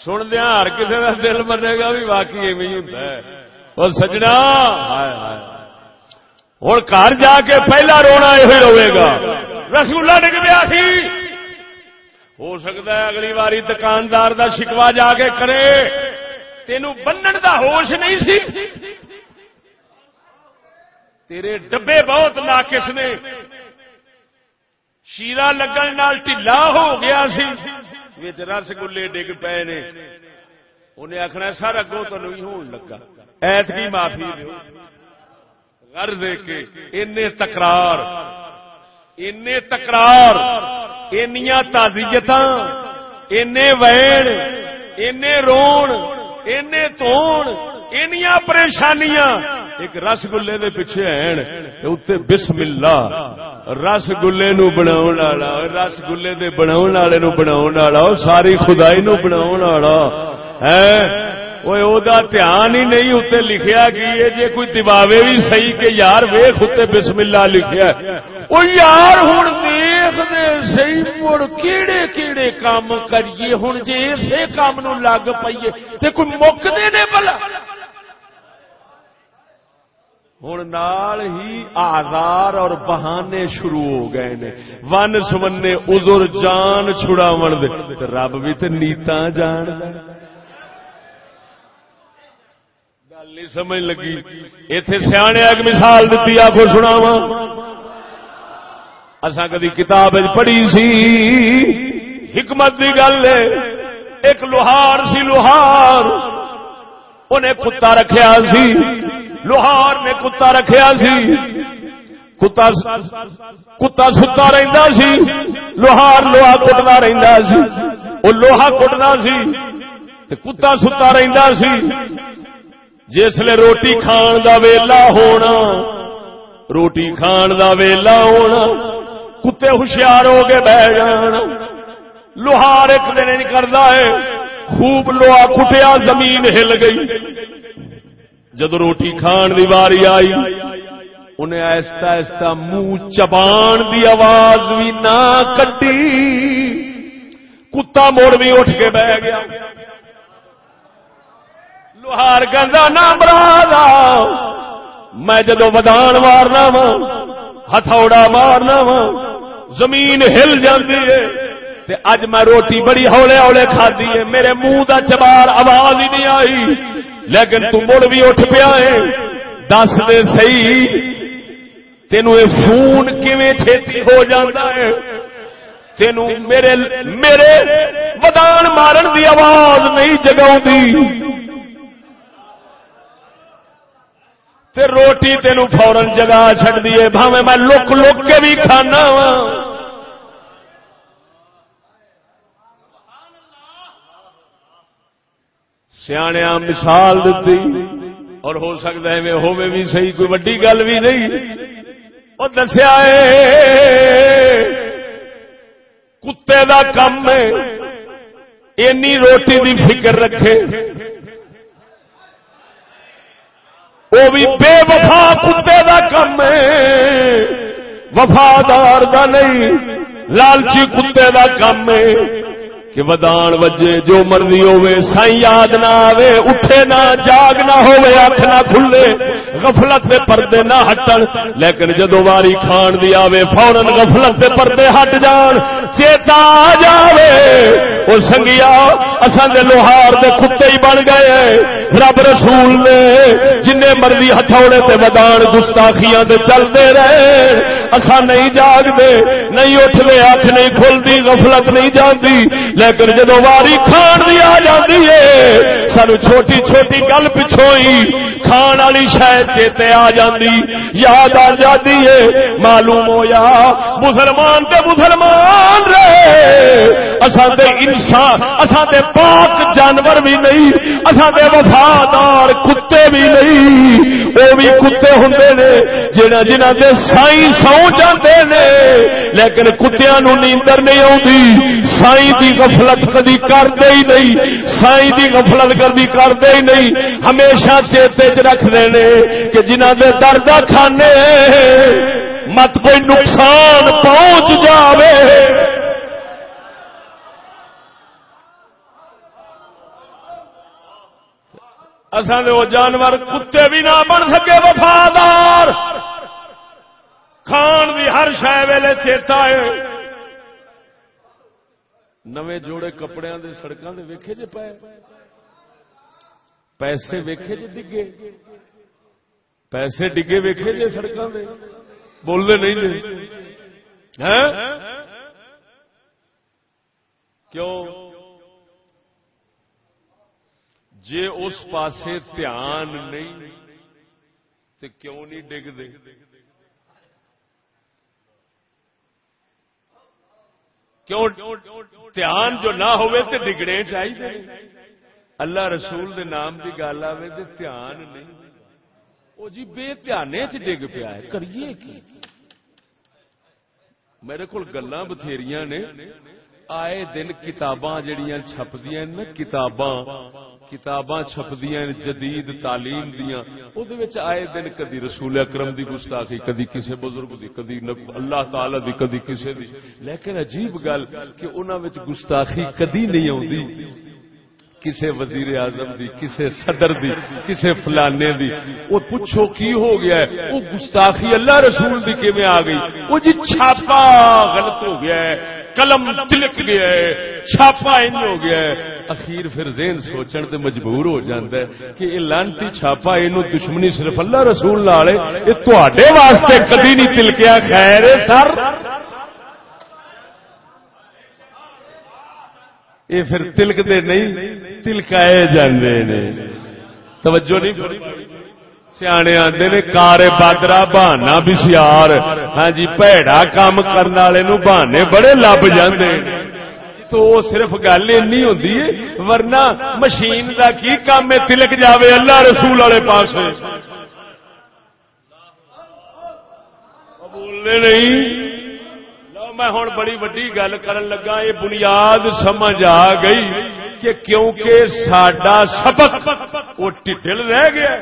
S1: سن دیا ہر کسی کا دل منے گا بھی واقعی ایویں ہوتا ہے اور سجنا ہوں گھر جا کے پہلا رونا یہ روے گا رسگلا ڈگ پیا سی ہو سکتا ہے اگلی باری دکاندار دا شکوا جا کے کرے تین بنن دا ہوش نہیں سی تیرے ڈبے بہت لاکس نے شیرا لگن ٹھلا ہو گیا سی رس گلے ڈگ پے نے۔ انہیں آخنا سر اگوں تو نہیں ہون لگا۔ ایت کی معافی غرض کے ان تکرار ان تکرار اینیا تازیت این وین این رون این تون اینیا پریشانیاں۔ ایک رس گلے دے پیچھے ہیں اتنے بسم اللہ رس گلے نو بنا رس گلے دے بنا نو بنا ساری خدائی نو بنا ہے دھیان ہی نہیں اتنے لکھیا کی ہے جی کوئی دباوے بھی صحیح کہ یار ویخ اتنے بسم اللہ لکھیا وہ یار ہوں دیکھ دے سی مڑ کیڑے کیڑے کام کریے ہوں جی اسی کام نو لگ پائیے تے کوئی مکتے نے بلا ہوں نال ہی آزار اور بہانے شروع ہو گئے نے۔ ون سمنے ازر جان چھڑاو دے۔ رب بھی تو نیتا جان گل نہیں سمجھ لگی۔ اتے سیانے ایک مثال دیتی آپ کو سناوا اصا کدی کتاب پڑھی سی۔ حکمت کی گل ایک لوہار سی لوہار۔ انہیں کتا رکھیا سی۔ لوہار نے کتا رکھیا سی۔ کتا کتا ستا رہندا سی۔ لوہار لوہا کٹنا رہندا سی۔ وہ لوہا کٹنا سی کتا ستا رہندا سی۔ جسل روٹی کھان دا ویلا ہونا، روٹی کھان دا ویلا ہونا، کتے ہوشیار ہو کے بہ جان۔ لوہار ایک دن کرتا ہے، خوب لوہا کٹیا، زمین ہل گئی۔ جدو روٹی کھان دی واری آئی، انہیں ایستا ایستا منہ چبان دی آواز بھی نہ کٹی۔ کتا موڑ بھی اٹھ کے بہ گیا۔ لوہار گندا نہ برا میں جدو ودان مارنا وا، ہتھوڑا مارنا وا، زمین ہل جاتی ہے، تے اج میں روٹی بڑی ہولے ہولے کھادی ہے، میرے منہ دا چبار آواز ہی نہیں آئی۔ لیکن تو مڑ بھی اٹھ پیا ہے۔ دس دے صحیح۔ تینوں یہ فون کیویں چھتی ہو جاتا ہے؟ تینوں میرے میرے ودان مارن دی آواز نہیں جگاؤ تے روٹی تینوں فورن جگا چڑ دیے بھاوے میں لک لک کے بھی کھانا وا۔ سیاح مثال دیتی، اور ہو سکتا ہے ہوے بھی صحیح، کوئی وڈی گل بھی نہیں۔ وہ دسیا کتے دا کم ہے، اینی روٹی دی فکر رکھے۔ وہ بھی بے وفا کتے دا کم ہے۔ وفادار دا نہیں، لالچی کتے دا کم ہے۔ کہ ودان وجے جو مرضی ہوے سائی یاد نہ آوے، اٹھے نہ، جاگ نہ ہوے اکھ نہ کھلے، غفلت دے پردے نہ ہٹن۔ لیکن جدو واری کھان دی آوے فورن غفلت دے پردے ہٹ جان۔ چیتا آ جاوے او سنگیا، اساں دے لوہار دے کتے ہی بن گئے رب رسول نے جن مرضی ہتھوڑے تے ودان گستاخیاں دے چلتے رہے، اساں نہیں جاگ دے نہیں اٹھ دے اکھ نہیں کھلدی غفلت نہیں جاندی لیکن جدو واری کھان دی آ جاتی ہے، سانو چھوٹی چھوٹی گل پچھو ہی کھان والی شاید چیتے آ جاتی یاد آ جاتی ہے۔ معلوم ہو یا مسلمان تے مسلمان رہے۔ اساں تے انسان اساں تے پاک جانور بھی نہیں، اساں تے وفادار کتے بھی نہیں۔ وہ بھی کتے ہوندے نے، جنہ جنہ دے سائی سو جاندے نے۔ لیکن کتیاں نو نیندر نہیں آوندی سائی دی غفلت کدی کرتے ہی نہیں سائی دی غفلت کدی کرتے ہی نہیں۔ ہمیشہ چیتے چ رکھ دے کہ جنہ دے درد کھانے، مت کوئی نقصان پہنچ جاوے۔ اصل وہ جانور کتے بھی نہ بن سکے وفادار۔ کھان بھی ہر شہ ویلے چیتا ہے۔ نویں جوڑے کپڑے دے سڑکوں دے ویکھے جے پائے پیسے ویکھے جے ڈگے۔ پیسے ڈگے ویکھے جے سڑکوں دے۔ بولتے نہیں جی کیوں؟ جے اس پاسے دھیان نہیں تو کیوں نہیں ڈگ دے کیوں دھیان جو نہ ہوئے تے ڈگڑے چاہیے؟ اللہ رسول دے نام دی گل آئے تو دھیان نہیں۔ وہ جی بے دھیانے چ ڈگ پیا ہے، کریے کی؟ میرے کو گلا بتھیری نے، آئے دن کتاباں جڑیاں چھپدیاں نا کتاباں کتاباں چھپدیاں، جدید تعلیم دیاں او دے وچ آئے دن کدی رسول اکرم دی گستاخی، کدی کسے بزرگ دی، کدی اللہ تعالی دی، کدی کسے دی۔ لیکن عجیب گل کہ انہاں وچ گستاخی کدی نہیں اوندی کسے وزیر اعظم دی، کسے صدر دی، کسے فلانے دی۔ او پوچھو کی ہو گیا ہے؟ او گستاخی اللہ رسول دی کیویں آ گئی؟ او جی چھاپا، غلط ہو گیا ہے۔ قلم تلک گیا ہے۔ چھاپا ان ہو گیا ہے۔ اخیر پھر ذہن سوچن تے مجبور ہو جاندا ہے کہ یہ لانتی چھاپا اینو دشمنی صرف اللہ رسول نال اے تواڈے واسطے کدی نہیں تلکیا، خیر سر۔ یہ پھر تلک دے نہیں، تلکائے جاندے نے۔ توجہ نہیں سیانے آتے نے کار بادرا بہانا بسیار ہاں جی پیڑا کام کرنے والے بہانے بڑے لب جاندے۔ تو صرف گل این ہوتی ہے، ورنہ مشین کا کی کام ہے؟ تلک جاوے اللہ رسول والے پاس بولنے نہیں۔ میں ہوں بڑی وڈی گل کرن لگا، یہ بنیاد سمجھ آ گئی کہ کیونکہ سڈا سبق وہ ٹھل رہ گیا۔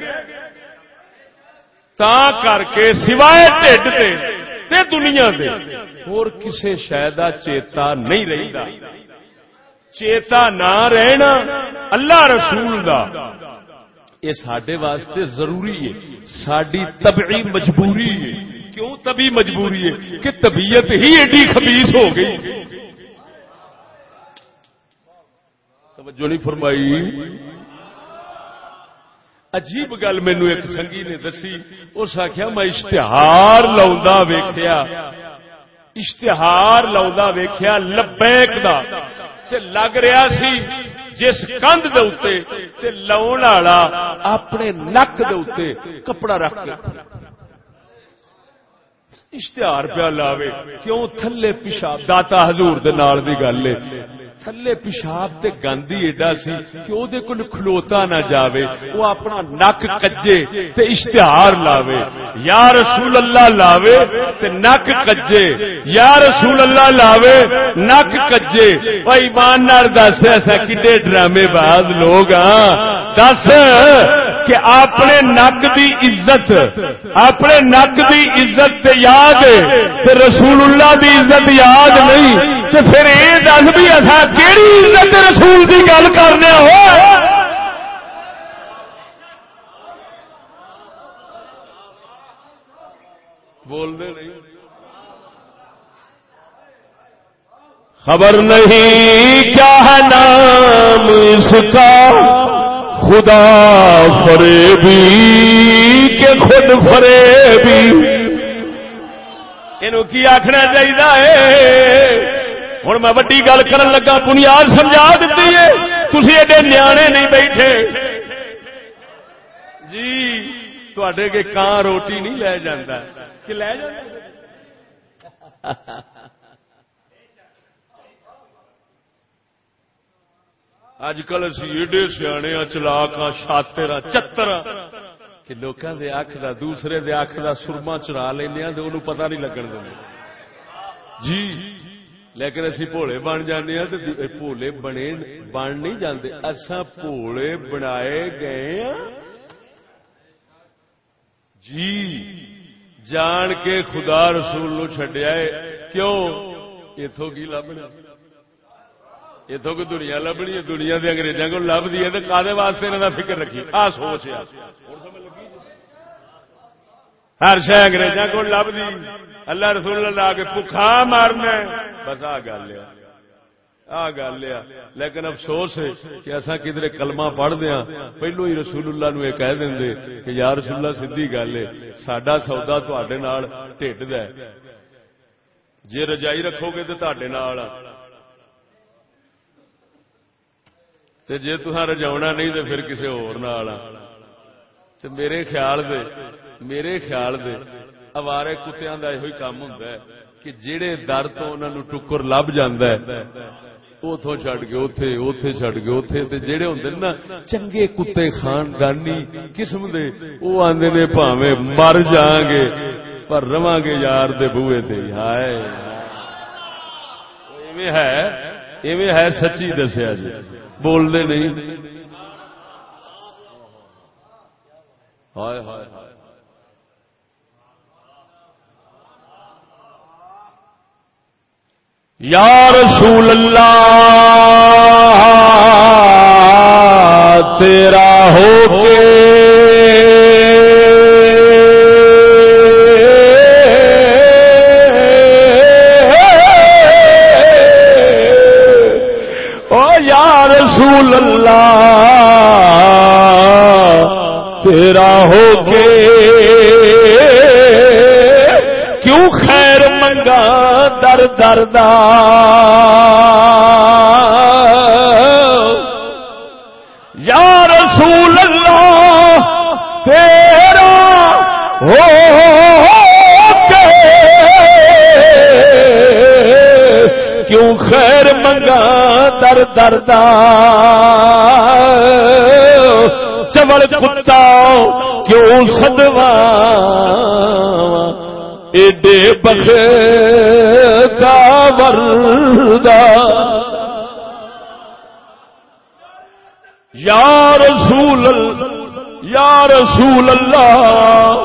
S1: تا کر کے سوائے ٹھڈ تے دنیا دے اور کسے شاید چیتا نہیں رہتا چیتا نہ رہنا اللہ رسول دا یہ سڈے واسطے ضروری ہے ساری طبعی مجبوری ہے کیوں تبھی مجبوری ہے کہ طبیعت ہی ایڈی خبیص ہو گئی توجہ نہیں فرمائی عجیب گل مینو ایک سنگی نے دسی اس آخیا میں اشتہار لاؤں ویخیا اشتہار لاؤں ویخیا لبیک دا تے لگ رہا سی، جس کندھ دے لاؤن والا اپنے نک دے کپڑا رکھ کے اشتہار پیا لاوے، کیوں تھلے پیشاب داتا حضور دے نال دی گل تھلے پیشاب تے گندی ایڈا سی کہ او دے کول کھلوتا نہ جاوے وہ اپنا نک کجے تے اشتہار لاوے۔ یا رسول اللہ لاوے تے نک کجے۔ یا رسول اللہ لاوے نک کجے۔ او ایمان نال دس، ایسا کڈے ڈرامے باز لوگ ہاں۔ دس۔ کہ اپنے نک دی عزت، اپنے نک دی عزت تے یاد تے رسول اللہ دی عزت یاد نہیں، تے پھر یہ دس بھی اصا کہڑی عزت رسول کی گل کرنے ہو؟ بولنے نہیں۔ خبر نہیں کیا ہے نام اس کا؟ خدا فریبی، کہ خود فریبی۔ یہ کی آخنا چاہیے ہوں میں وڈی گل کر لگا، بنیاد سمجھا دیتی ہے۔ تھی ایڈے نیانے نہیں بیٹھے۔ جی کے کان روٹی نہیں لے جانا کہ لے اج کل اسی ایڈے سیانے چلاک شاطر چتر کہ لوگوں دے اکھ دا دوسرے دے اکھ دا سرما چرا لینا تو انہوں پتہ نہیں لگن دیں جی لیکن اسی بھولے بن جانے بھولے بنے بن نہیں جاندے اصا بھولے بنائے گئے ہاں جی جان کے خدا رسول نو چڈیا کیوں اتو کی لبنا اتو کی دنیا لبنی ہے، دنیا کے انگریزوں کو لب دی ہے تو کالے واسطے انہوں کا فکر رکھی؟ آ سوچ ہے ہر شہ انگریزوں کو لب دی اللہ رسول اللہ کے پکھا مارنا بس آ گل آ گل لیکن افسوس ہے کہ ایسا کدھر کلمہ پڑھ دیا ہاں۔ پہلو ہی رسول اللہ نو یہ کہہ دیں کہ یا رسول اللہ سیدھی گل ہے سڈا سودا تے ٹھڈ د جی رجائی رکھو گے تو تے تے جے تسا رجاؤنا نہیں تو پھر کسی ہو میرے خیال دے، میرے خیال دے اوارے کتیا کا یہ کام ہوں کہ جہے در تو انہوں ٹکر لب جانا اتوں چڈ کے اتے اتے چڈ کے اتے جہے ہوں نا چنگے کتے خاندانی قسم دے وہ آدھے نے پاوے مر جان گے، پر رواں گے یار دے بوئے تے ہائے۔ ایویں ہے ایویں ہے سچی دسیا جی۔ بولنے نہیں۔ ہائے ہائے۔ ہائے یا رسول اللہ تیرا ہو کے رسول اللہ، تیرا ہو کے کیوں خیر منگا؟ در دردا یا رسول اللہ، تیرا ہو کیوں خیر منگا؟ در دردا چمڑ کتا کیوں سدوا؟ ایڈے بخ وردا یا رسول یا رسول اللہ۔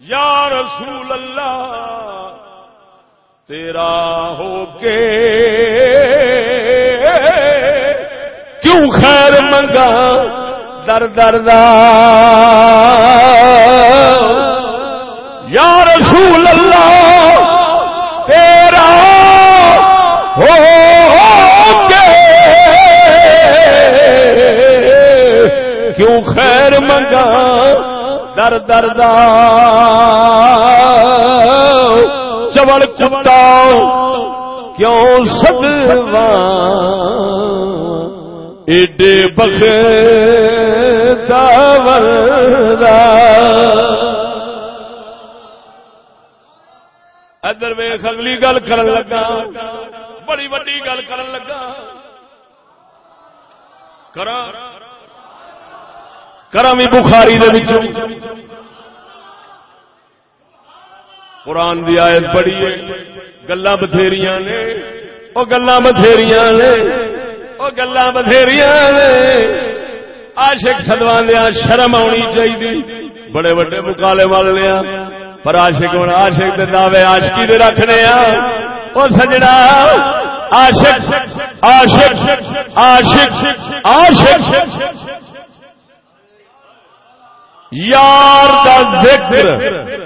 S1: یا رسول اللہ۔ تیرا ہو کے۔ کیوں خیر منگا؟ در در یا رسول اللہ، تیرا ہو کے۔ کیوں خیر منگا؟ در در چوڑ چمڑا کیوں سدوا ایڈے ادھر ویخ اگلی گل کر لگا۔ بڑی وڈی گل کر لگا۔ کرا بھی بخاری قرآن دی آیت بڑی ہے۔ گلا بتھیریاں نے۔ وہ گلا بتھیریاں نے۔ وہ گلا بتھیریاں نے۔ آشک سدوا شرم آنی چاہیے بڑے بڑے مکالے وال لیا پر آشک ہونا آشک دے دعوے آشکی دے رکھنے آ اور سجڑا۔ آشک آشک آشک آشک یار دا ذکر،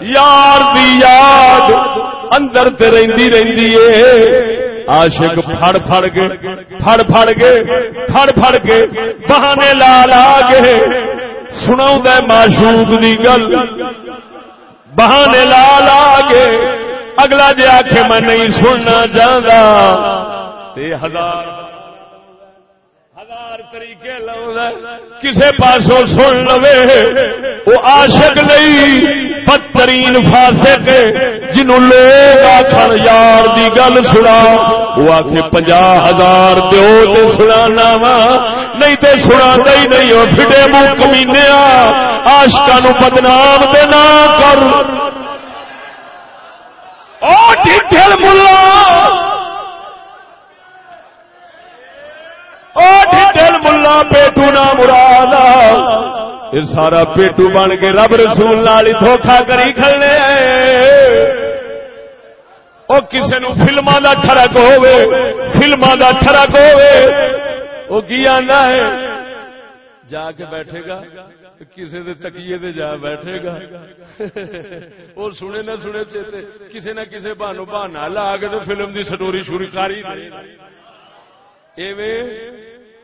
S1: یار دی یاد اندر تے رہندی رہندی ہے عاشق پھڑ پھڑ کے، پھڑ پھڑ کے، پھڑ پھڑ کے بہانے لا لا کے سناؤں دے معشوق دی گل۔ بہانے لا لا کے اگلا جے آکھے میں نہیں سننا چاہتا تے ہزار چار طریقے کسے پاسوں سن لو وہ عاشق نہیں بدترین فاسق جنوں لوگ آخر یار دی گل سنا۔ وہ آخ پنجا ہزار دو تے سنا وا۔ نہیں تے سنا ہی نہیں وہ فٹے منہ کمینے آشکا نو بدنام دے نہ کر۔ او ڈھل ملا۔ دل ملا پیٹو نہ مراد۔ یہ سارا پیٹو بن کے رب رسول لال دھوکھا کری کھلنے۔ وہ کسی نو فلما دا ٹرک ہوے فلما دا ٹرک ہوے وہ کی آنا ہے؟ جا کے بیٹھے گا کسی دے تکیے دے جا بیٹھے گا۔ وہ سنے نہ سنے چیتے کسی نہ کسی بہانو بہانا لا کے فلم دی سٹوری شروع کاری۔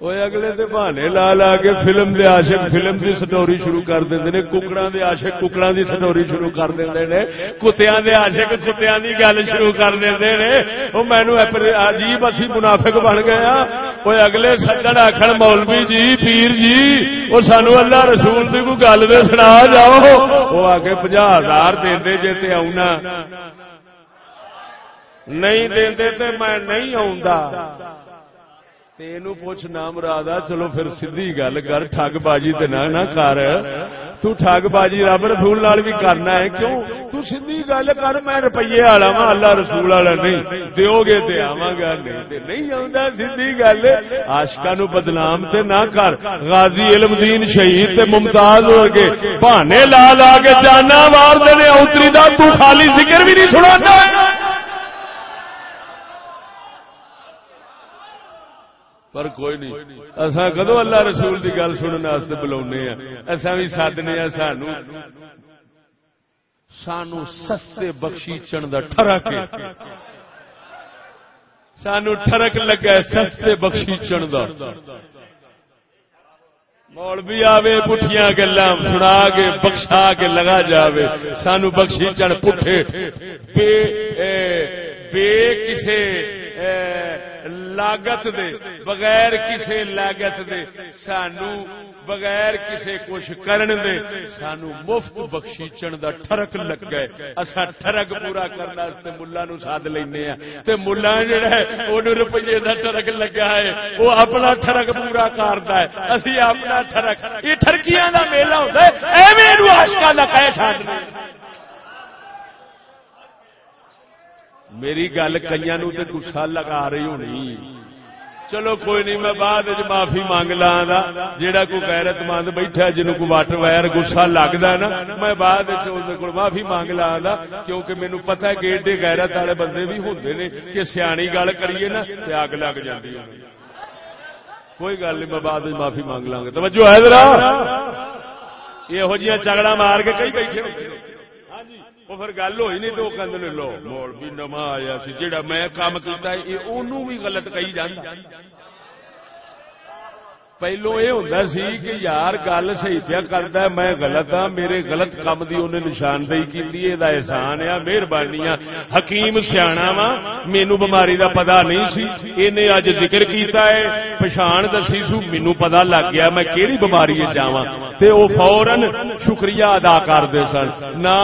S1: وہ اگلے دے بہانے لا لا کے فلم دے عاشق فلم دی سٹوری شروع کر دیندے نے ککڑاں دے عاشق ککڑاں دی سٹوری شروع کر دیندے نے کتیاں دے عاشق کتیاں دی گل شروع کر دیندے نے او مینوں عجیب اسی منافق بن گیا او اگلے سجن آکھن مولوی جی پیر جی او سانو اللہ رسول دی کوئی گل دے سنا جاؤ او آ کے 50000 دیندے جے تے آونا نہیں دیندے تے میں نہیں آوندا تینو پوچھ نام رادا، چلو پھر سیدھی گل کر ٹھگ باجی تے نہ نہ کر۔ تو ٹھگ باجی رب رسول نال بھی کرنا ہے۔ کیوں؟ تو سیدھی گل کر، میں روپیے والا وا اللہ رسول والا نہیں۔ دیو گے تے آواں گا، نہیں تے نہیں آوندا، سیدھی گل۔ عاشقاں نو بدنام تے نہ کر۔ غازی علم دین شہید تے ممتاز ہو کے بہانے لا لا کے جانا مار دے اوتری دا تو خالی ذکر بھی نہیں سناتا پر کوئی نہیں۔ اصا کدو اللہ رسول کی گل سننے بلا اصا بھی سدنے سانو۔ سانو سستے بخشی چن کا ٹرک سانو ٹرک لگا سستے بخشی چن کا مول بھی آوے پٹھیاں گلا سنا کے بخشا کے لگا جاوے۔ سانو بخشی چن پٹھے۔ بے, بے کسے لاگت دے، بغیر کسے لاگت دے، سانو بغیر کسے کچھ کرن دے، سانو مفت بخشیچن دا ٹھرک لگ گئے اسا ٹھرک پورا کرنا اس تے ملا نو ساتھ لینے ہیں۔ تے ملا جڑا ہے، اونوں روپے دا ٹھرک لگا ہے۔ وہ اپنا ٹھرک پورا کردا ہے۔ اسی اپنا ٹھرک، یہ ٹھرکیاں دا میلہ ہوندا ہے۔ ایویں نو عاشقاں دا کہہ چھاڑنے میری گل کئی نو تو گسا لگا رہی ہونی۔ چلو کوئی نہیں، میں بعد معافی مانگ لا جا کوئی غیرت مند بیٹھا جن کو واٹر وائر گسا لگتا نا، میں بعد معافی مانگ لا کیونکہ مینو پتا کہ ایڈے غیرت والے بندے بھی ہوں نے کہ سیانی گل کریے نا اگ لگ جاتی ہے۔ کوئی گل نہیں، میں بعد معافی مانگ لاں گا۔ توجہ ہے ذرا۔ یہو جہاں چگڑا مار کے کئی بیٹھے وہ پھر گل ہوئی نہیں تو کہ لو موڑ بھی نواں آیا سی جہاں میں کام کیا بھی غلط کہی جانا پہلو یہ ہوں سی کہ یار گل صحیح پیا کرتا میں غلط ہاں میرے غلط کام کی انہیں نشاندہی کی احسان ہے مہربانی حکیم سیاح وا مینو بماری کا پتا نہیں سی انہیں اج ذکر کیتا ہے پچھان دسی سو مینو پتا لگ گیا میں کہڑی بماری جا وہ فورن شکریہ ادا کرتے سن۔ نہ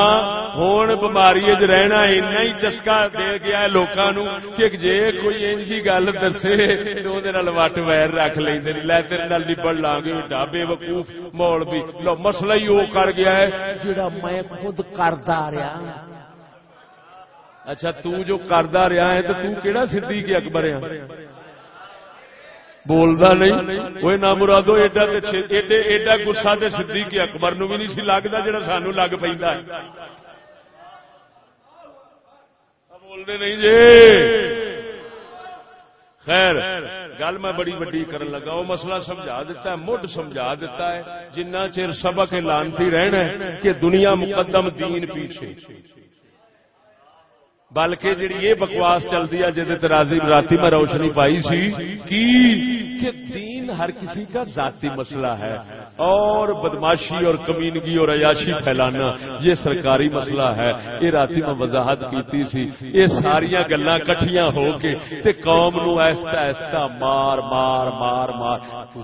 S1: ہوں بماری رہنا اینا ہی چسکا دے گیا لوگوں کہ جے کوئی انجی گل دسے تو وٹ ویر رکھ لیں لے تیرے نال نبڑ لا گے ڈابے وقوف مول بھی۔ لو مسئلہ ہی وہ کر گیا ہے۔ جڑا میں خود کردا رہا۔ اچھا تو جو کردا رہا ہے تو تو کیڑا صدیق اکبر ہے؟ بولدا نہیں کوئی نہ مرادو ایڈا تے ایڈا گسا تے صدیق اکبر نو بھی نہیں سی لگدا جڑا سانو لگ پیندا ہے بولدے نہیں جی خیر گل میں بڑی وڈی کرن لگا وہ مسئلہ سمجھا دیتا ہے مڈ سمجھا دیتا ہے جنہ چیر سبق لانتی رہنا ہے کہ دنیا مقدم دین پیچھے بلکہ جی یہ بکواس چلتی ہے جہد راضی راتی میں روشنی پائی سی، کی؟ کہ دین ہر کسی کا ذاتی مسئلہ ہے اور بدماشی اور کمینگی اور عیاشی پھیلانا یہ سرکاری مسئلہ ہے۔ یہ راتی میں وضاحت کیتی سی۔ یہ ساری گلا کٹیاں ہو کے تے قوم نو ایستا ایستا مار مار مار مار۔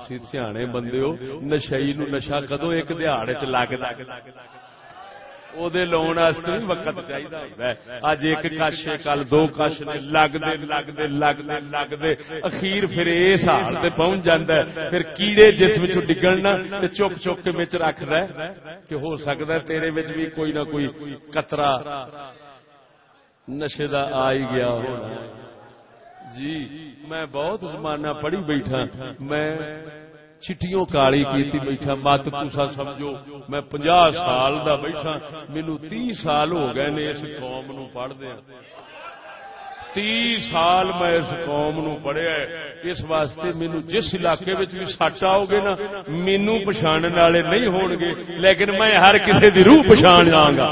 S1: تھی سیانے بندے ہو، نشئی نو نشا کدو ایک دہاڑے چ لگ لگ لون وقت چاہیے اج ایک کش کل دو کش نے لگتے لگتے لگتے لگتے اخیر پھر اس حال سے پہنچ جاتا ہے پھر کیڑے جس ڈگن چک چک کے بچ رکھ کہ ہو سکتا ہے تیرے بھی کوئی نہ کوئی قطرہ نشے دا آئی گیا ہو جی میں بہت زمانہ پڑھی بیٹھا میں چٹیوں کالی کی بیٹھا، مت تسا سمجھو، میں پنجا سال دا بیٹھا مینو تی سال ہو گئے نے اس قوم نو پڑھ دیا ہاں۔ تی سال میں اس قوم نو پڑھیا ہے۔ اس واسطے مینو جس علاقے بھی سٹ آؤ گے نا مینو پچھاڑنے والے نہیں ہون گے لیکن میں ہر کسی دی روح پچھان جاؤں گا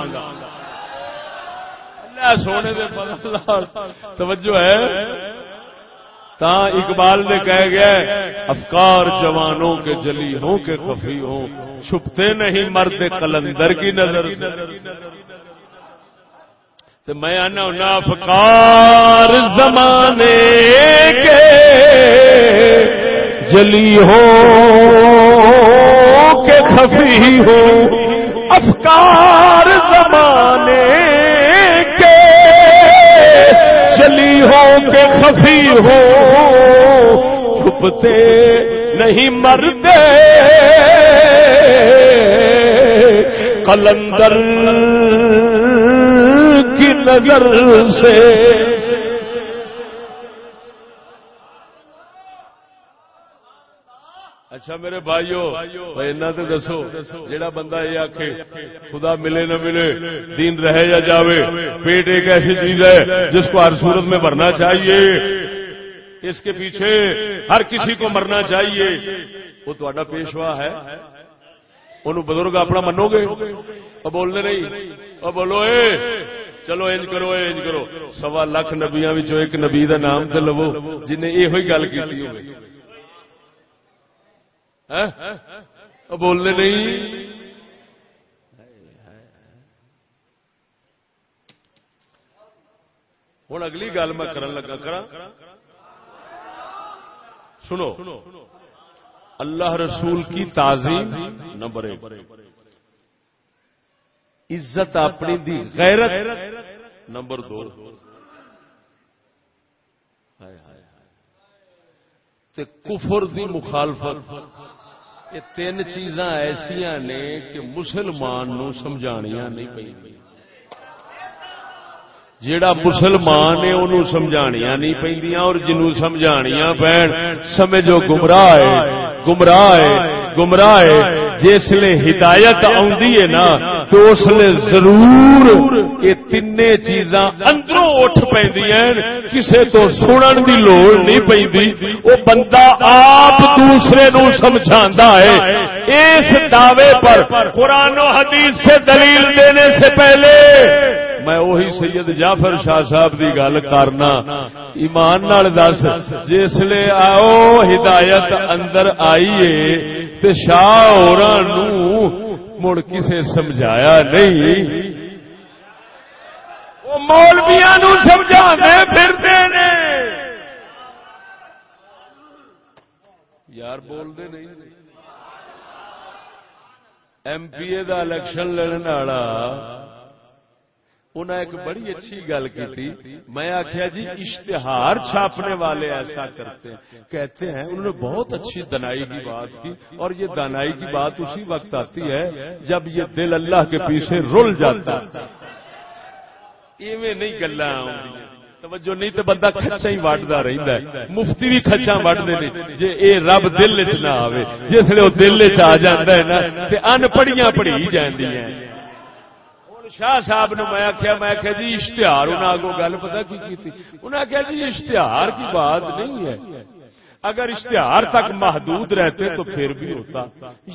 S1: اللہ سونے دے توجہ ہے۔ تا اقبال نے کہہ گیا افکار جوانوں کے جلی ہوں کے خفی ہوں، چھپتے نہیں مرد کلندر کی نظر سے۔ تو میں آنا ہونا افکار زمانے کے جلی ہو کے خفی ہو افکار زمانے ہو کے خفی ہو چھپتے نہیں مرتے۔ کلندر کی نظر سے اچھا میرے بھائیو تو دسو، جیڑا بندہ یہ آخ خدا ملے نہ ملے، دین رہے یا جاوے، پیٹ ایک ایسی چیز ہے جس کو ہر صورت میں بھرنا چاہیے۔ اس کے پیچھے ہر کسی کو مرنا چاہیے۔ وہ تا پیشوا ہے۔ ان بزرگ اپنا منو گے۔ اور بولنے نہیں۔ اور بولو، اے، چلو انج کرو انج کرو۔ سوا لاکھ نبیا ایک نبی کا نام تو لو جنہیں یہ گل کی بولنے نہیں۔ ہوں اگلی گل میں کرن لگا، کرا۔ سنو۔ اللہ رسول کی تعظیم نمبر ایک عزت اپنی دی غیرت نمبر دو۔ کفر دی مخالفت۔ یہ تین چیزاں ایسا نے کہ مسلمان نو سمجھانیاں نہیں پہ جیڑا مسلمان ہے انہوں سمجھانیاں نہیں پہ اور جنوں سمجھانیاں پہن سمجھو گمراہ ہے گمراہ ہے گمراہ ہے جسل ہدایت ہے نا، تو اس ضرور یہ تین چیزاں اندروں اٹھ پی تو سنن دی لوڑ نہیں پی وہ بندہ آپ دوسرے نو سمجھا ہے۔ اس دعوے پر قرآن و حدیث سے دلیل دینے سے پہلے میں وہی سید جعفر شاہ صاحب دی گل کرنا۔ ایمان نال دس جسل آؤ، ہدایت اندر آئیے تے شاہ اور مڑ کسے سمجھایا نہیں۔ وہ مولویا نو سمجھا پھرتے نے۔ یار بول دے نہیں۔ ایم پی اے دا الیکشن لڑنے والا انہیں ایک بڑی اچھی گل کی میں آخیا جی اشتہار چھاپنے والے ایسا کرتے ہیں۔ کہتے ہیں انہوں نے بہت اچھی دنائی کی بات کی اور یہ دنائی کی بات اسی وقت آتی ہے جب یہ دل اللہ کے پیچھے رول جاتا۔ ایویں نہیں گلا توجہ نہیں تو بندہ کچا ہی وڈتا رہتا ہے۔ مفتی بھی کچا وڈتے ہیں جی اے رب دل چ نہ آئے جس وہ دل چ آ جا ہے نا ان پڑھیاں پڑھی جی شاہ صاحب نے میں آخیا میں آخیا جی اشتہار انہیں آگو گل پتا کی انہیں آخیا جی اشتہار کی بات نہیں ہے۔ اگر اشتہار تک محدود رہتے تو پھر بھی ہوتا۔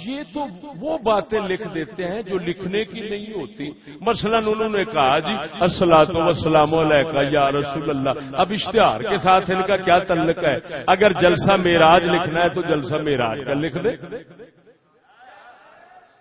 S1: یہ تو وہ باتیں لکھ دیتے ہیں جو لکھنے کی نہیں ہوتی۔ مثلا انہوں نے کہا جی السلام وسلام علیکہ یا رسول اللہ۔ اب اشتہار کے ساتھ ان کا کیا تعلق ہے؟ اگر جلسہ میراج لکھنا ہے تو جلسہ میراج کا لکھ دے۔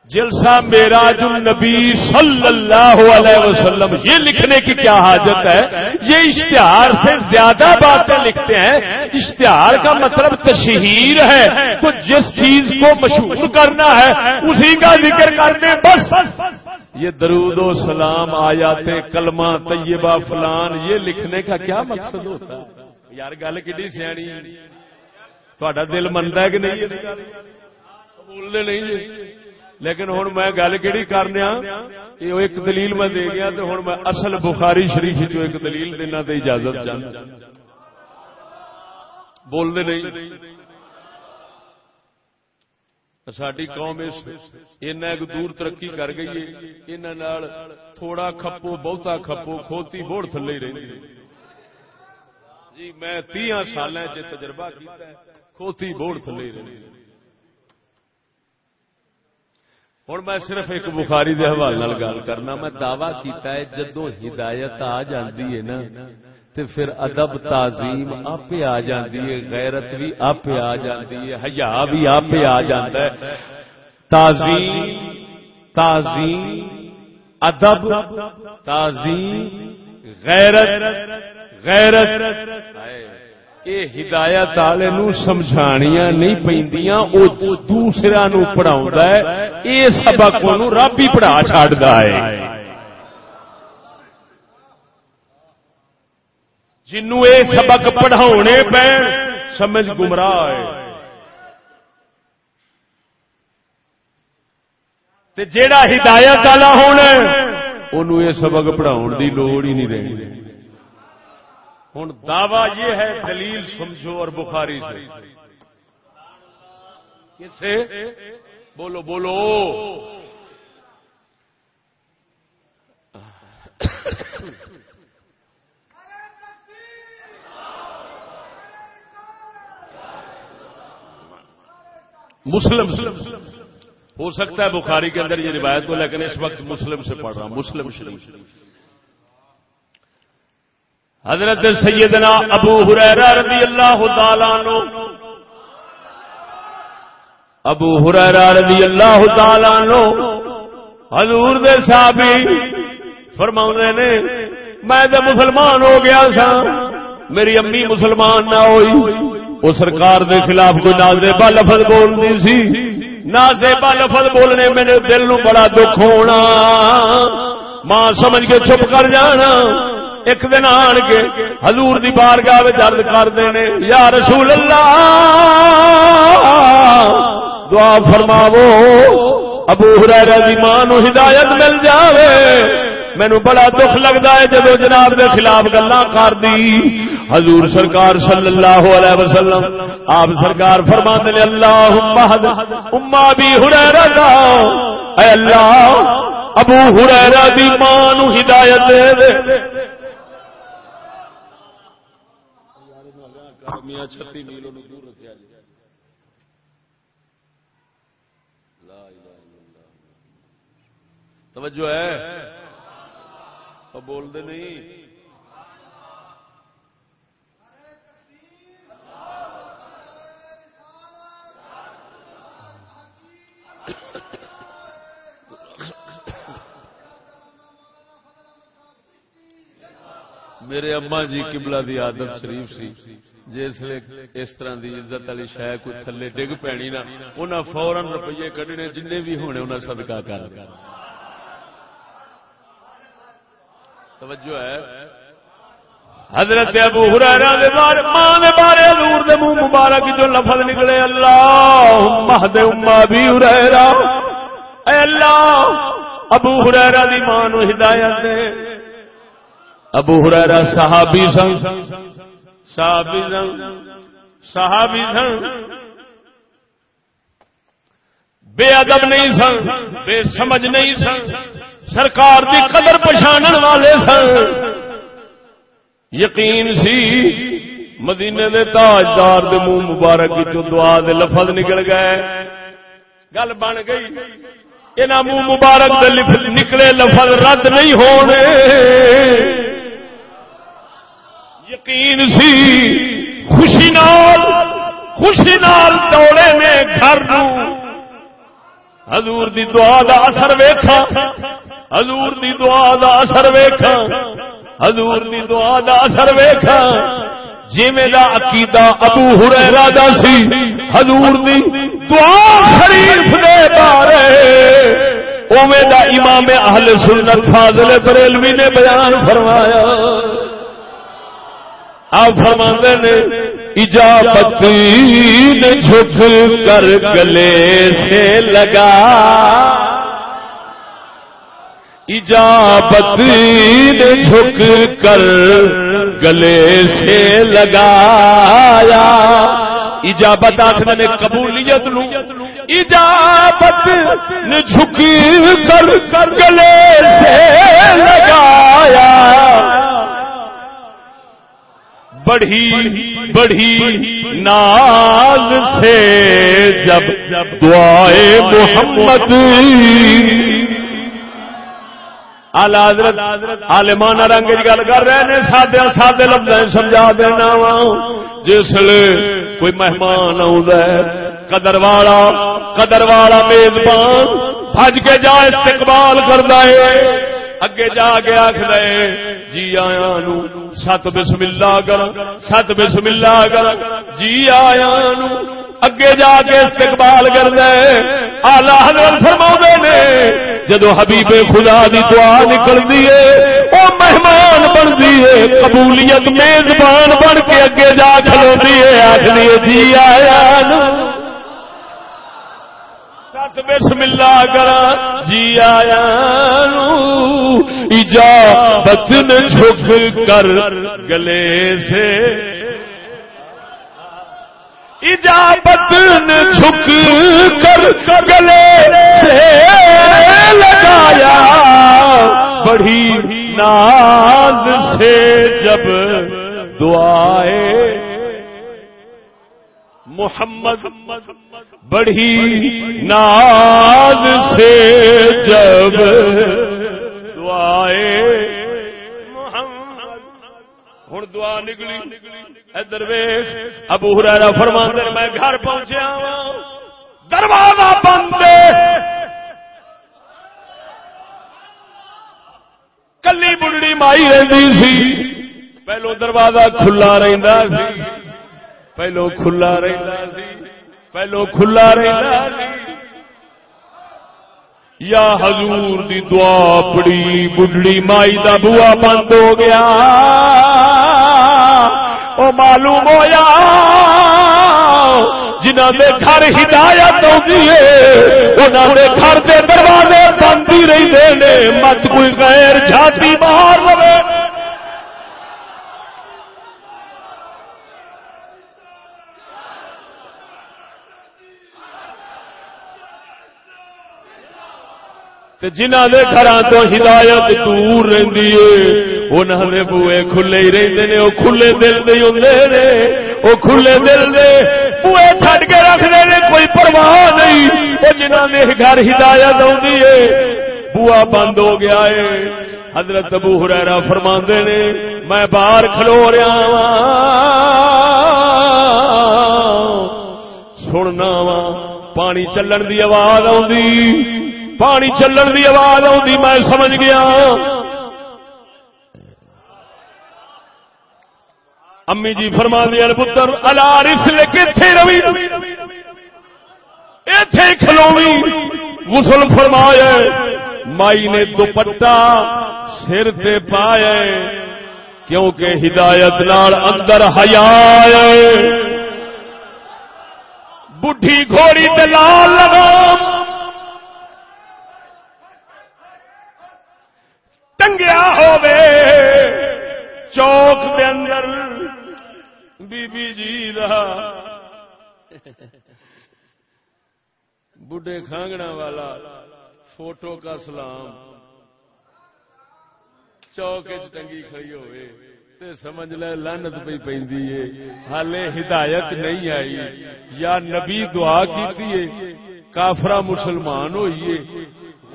S1: جلسہ میراج النبی صلی اللہ علیہ وسلم، یہ لکھنے کی کیا حاجت ہے؟ یہ اشتہار سے زیادہ باتیں لکھتے ہیں۔ اشتہار کا مطلب تشہیر ہے۔ تو جس چیز کو مشہور کرنا ہے، اسی کا ذکر کرنے، بس۔ یہ درود و سلام، آیات کلمہ طیبہ فلان، یہ لکھنے کا کیا مقصد ہوتا ہے؟ یار، گل کی سیانی؟ تھوڑا دل منتا ہے کہ نہیں؟ بولنے نہیں؟ لیکن ہوں میں گل کہڑی کرنے یہ ایک دلیل میں دے گیا تو ہوں میں اصل بخاری شریف چ ایک دلیل دینا تو اجازت چاہتا ہاں۔ بولنے نہیں۔ ساری قوم ایک دور ترقی کر گئی ہے۔ انہوں تھوڑا کھپو، بہتا کھپو، کھوتی بوڑ تھلے رہی جی میں تیہ سال تجربہ کھوتی بوڑ تھلے رہی ہوں میں صرف ایک بخاری دے حوالے گل کرنا، میں دعوی کیتا ہے جدو ہدایت آ جاندی ہے نا، تے پھر ادب، تعظیم آپ آ جاندی ہے، غیرت بھی آپ آ جاندی ہے، حیا بھی آپ آ جاندا ہے۔ تعظیم تعظیم، ادب، تعظیم، غیرت غیرت۔ یہ ہدایت والے نو سمجھانیاں نہیں پیندیاں او دوسرا نو پڑھاوندا ہے، اے سبق نو رب ہی پڑھا چھاڑدا ہے۔ جنوں اے سبق پڑھاونے پے سمجھ گمراہ ہے۔ تے جیڑا ہدایت والا ہونا اونوں اے سبق پڑھاون دی لوڑ ہی نہیں رہنی۔ ہوں دعوی یہ ہے دلیل سمجھو اور بخاری سے۔ سے؟ بولو بولو۔ مسلم ہو سکتا ہے بخاری کے اندر یہ روایت کو لیکن اس وقت مسلم سے پڑھ رہا ہوں۔ مسلم شریف۔ حضرت سیدنا ابو حریرہ رضی اللہ تعالیٰ عنہ ابو حریرہ رضی اللہ تعالیٰ عنہ حضور دے صحابی فرماؤں نے، میں دے مسلمان ہو گیا سا میری امی مسلمان نہ ہوئی، وہ سرکار دے خلاف کوئی نازیبا لفظ بولنی سی۔ نازیبا لفظ بولنے میرے دل نو بڑا دکھ ہونا، ماں سمجھ کے چپ کر جانا۔ ایک دن آن کے حضور دی بارگاہ ارد کرتے ہیں یا رسول اللہ، دعا فرماو ابو ہریرا دی ماں نو ہدایت مل جاوے۔ مینو بڑا دکھ لگتا ہے جدو جناب دے خلاف گلا کر دی حضور سرکار صلی اللہ علیہ وسلم، آپ سرکار فرما دے اللہ اما بھی ہریرا دا اے اللہ، ابو ہریرا دی ماں نو ہدایت دے دے۔ چھتی میلوں دور رکھا جائے جی۔ توجہ ہے؟ بول دے نہیں۔ میرے اما جی قبلہ دی عادت شریف سی۔ جس اس طرح دی عزت والی شہ کوئی تھلے ڈگ پینی نا انہیں فورن روپیے کڈنے جن بھی ہونے انہیں صدقہ کر۔ توجہ ہے۔ حضرت ابو ہریرہ دے بارے، ماں دے بارے، حضور دے منہ مبارک جو لفظ نکلے اللہ مہد اما بھی ہریرہ۔ اے اللہ، ابو ہریرہ دی ماں نو ہدایت دے۔ ابو ہریرہ صحابی سن۔ صحابی سن صحابی سن بے ادب نہیں سن، بے سمجھ نہیں سن، سرکار دی قدر پچھان والے سن۔ یقین سی، مدینے دے تاجدار دے منہ مبارک چو دعا دے لفظ نکل گئے۔ گل بن گئی۔ یہاں منہ مبارک دے نکلے لفظ رد نہیں ہونے۔ یقین سی، خوشی نال خوشی نال دوڑے نے گھر حضور دی دعا دا اثر ویکھا حضور دی دعا دا اثر ویکھا حضور دی دعا دا اثر ویکھا جویں دا عقیدہ ابو ہریرہ دا سی، حضور دی دعا شریف دے بارے۔ اوویں دا امام اہل سنت فاضل بریلوی نے بیان فرمایا۔ آپ فرماندے نے اجابت نے جھک کر گلے سے لگا۔ ایجابت نے جھک کر گلے سے لگایا۔ ایجابت آخر نے قبولیت لوں ایجابت نے جھک کر گلے سے لگایا۔ بڑھی بڑھی ناز سے جب دعائے محمد آلمان رنگ گل کر رہے ہیں، سادے سادے لفظ سمجھا دینا وا۔ جس کوئی مہمان قدر والا قدر والا میزبان بج کے جا استقبال کرتا ہے۔ اگے جا کے آخر جی آیا نو ست بسم اللہ کر ست بسم اللہ کر جی آیا نو، اگے جا کے استقبال کر دے آلہ حضرت فرما نے، جدو حبیب خدا دی دعا نکل دیے او مہمان بن دیے قبولیت میزبان بن کے اگے جا کھلو دیے آخری جی آیا نو۔ سات بسم اللہ کرا جی آیا اجابت جھک کر گلے سے۔ اجابت نے جھک کر گلے سے لگایا۔ بڑی ناز سے جب دعائے۔ محمد بڑی ناز سے جب دعائے ہوں دعا نکلی۔ ادھر ویخ ابو ہرا فرما میں گھر پہنچیا دروازہ بند کلی بڑھڑی مائی رہی سی۔ پہلو دروازہ کھلا رہتا سی۔ پہلو کھلا رہتا سی۔ پہلو کھلا رہتا یا حضور دی دعا پڑی بڑھڑی مائی دا بوا بند ہو گیا۔ او معلوم ہویا جنہ دے گھر ہدایت ہوتی ہے انہوں دے گھر دے دروازے بند ہی رہتے ہیں مت کوئی غیر جاتی باہر رہے۔ جنہ دے گھر تو ہدایت دور رہی ہے انہوں نے بوئے کھلے ہی رہتے نے وہ کھلے دل دے ہوں نے وہ کھلے دل دے بوئے چھڈ کے رکھتے نے، کوئی پرواہ نہیں۔ وہ جنہ نے گھر ہدایت آتی ہے بوا بند ہو گیا ہے حضرت ابو ہریرا فرما نے، میں باہر کھلو رہا وا سننا وا پانی چلن دی آواز آ پانی چلن دی آواز آتی میں سمجھ گیا۔ امی جی فرما دیا پتر الار اس لیے کتنے روی؟ اتے کھلوی غسل فرمایا مائی نے دوپٹا سر تے پایا کیونکہ ہدایت نال اندر ہیا بڈھی گھوڑی دلال لگا ٹنگیا ہوے چوک دے اندر بی بی جی دا بڈھے کھانگنا والا فوٹو کا سلام۔ چوک ٹنگی کھڑی ہوئے تے سمجھ لے لانت پہ پی حالے ہدایت نہیں آئی۔ یا نبی دعا کی کافرا مسلمان ہوئیے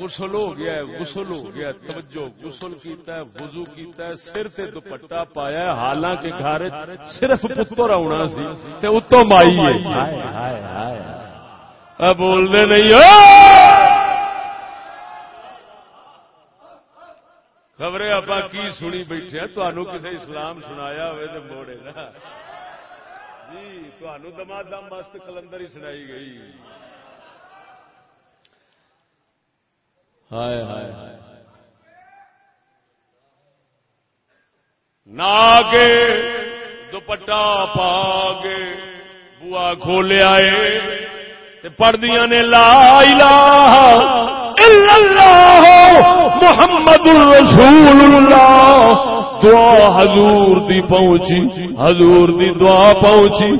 S1: غسل ہو گیا ہے غسل ہو گیا توجہ غسل کیتا ہے وضو کیتا ہے سر تے دوپٹا پایا ہے حالانکہ گھر صرف پتر آنا سی تے اتو مائی ہے۔ بول دے نہیں خبریں آپ کی سنی بیٹھے ہیں؟ تمہوں کسی اسلام سنایا ہوئے تو موڑے نا۔ جی تمہوں دمادم مست کلندر ہی سنائی گئی۔ ہائے ہائے ناگے دوپٹا پا گے بوا کھولے آئے پڑھدیا نے لا الہ الا اللہ محمد الرسول اللہ دعا حضور دی پہنچی، حضور دی دعا پہنچی،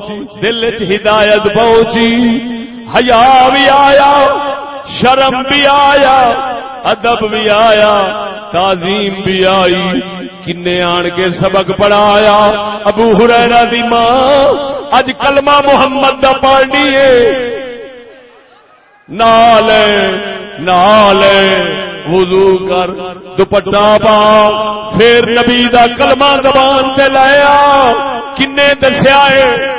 S1: دل چ ہدایت پہنچی۔ حیا بھی آیا، شرم بھی آیا ادب بھی آیا، تعظیم بھی آئی۔ کنے آن کے سبق پڑھایا۔ ابو ہریرا دی ماں اج کلمہ محمد دا پڑھنی ہے۔ نال نال وضو کر دوپٹا پا۔ پھر نبی دا کلمہ زبان تے لایا۔ کنے دسیا ہے۔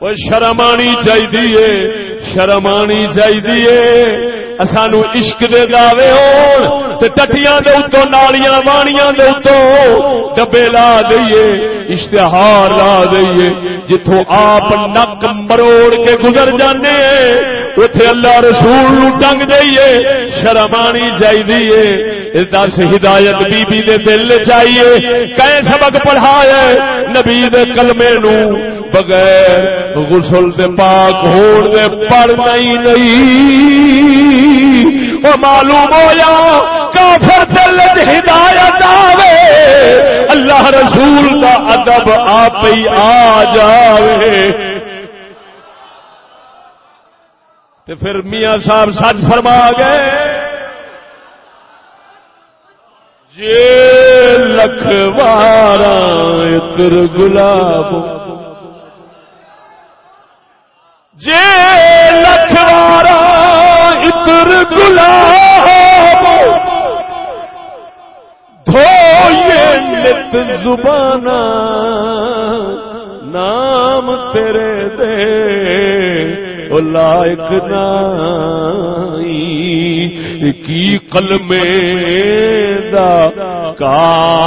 S1: وہ شرمانی چاہیے شرمانی چاہیے۔ سانو عشق دے دعوے ہو ٹٹیاں دے اتوں نالیاں، وانیاں دے اتوں ڈبے لا دئیے، اشتہار لا دئیے۔ جتوں آپ نک مروڑ کے گزر جانے اتے اللہ رسول نو ٹنگ دئیے، شرمانی چاہیے۔ دس ہدایت بی بی دے دل چاہیے۔ کئے سبق پڑھائے نبی دے کلمے نو؟ بغیر غسل دے پاک ہون دے پڑھنا ہی نہیں۔ وہ معلوم ہوا کافر دل ہدایت آوے۔ اللہ رسول کا ادب آپ ہی آ جاوے۔ تے پھر میاں صاحب سچ فرما گئے۔ جے لکھ بارہ اتر گلاب جے لکھوارا اتر گلاب دھوئے نت زبانا نام تیرے دے، او لائق نائی۔ کی قلمے دا کانا۔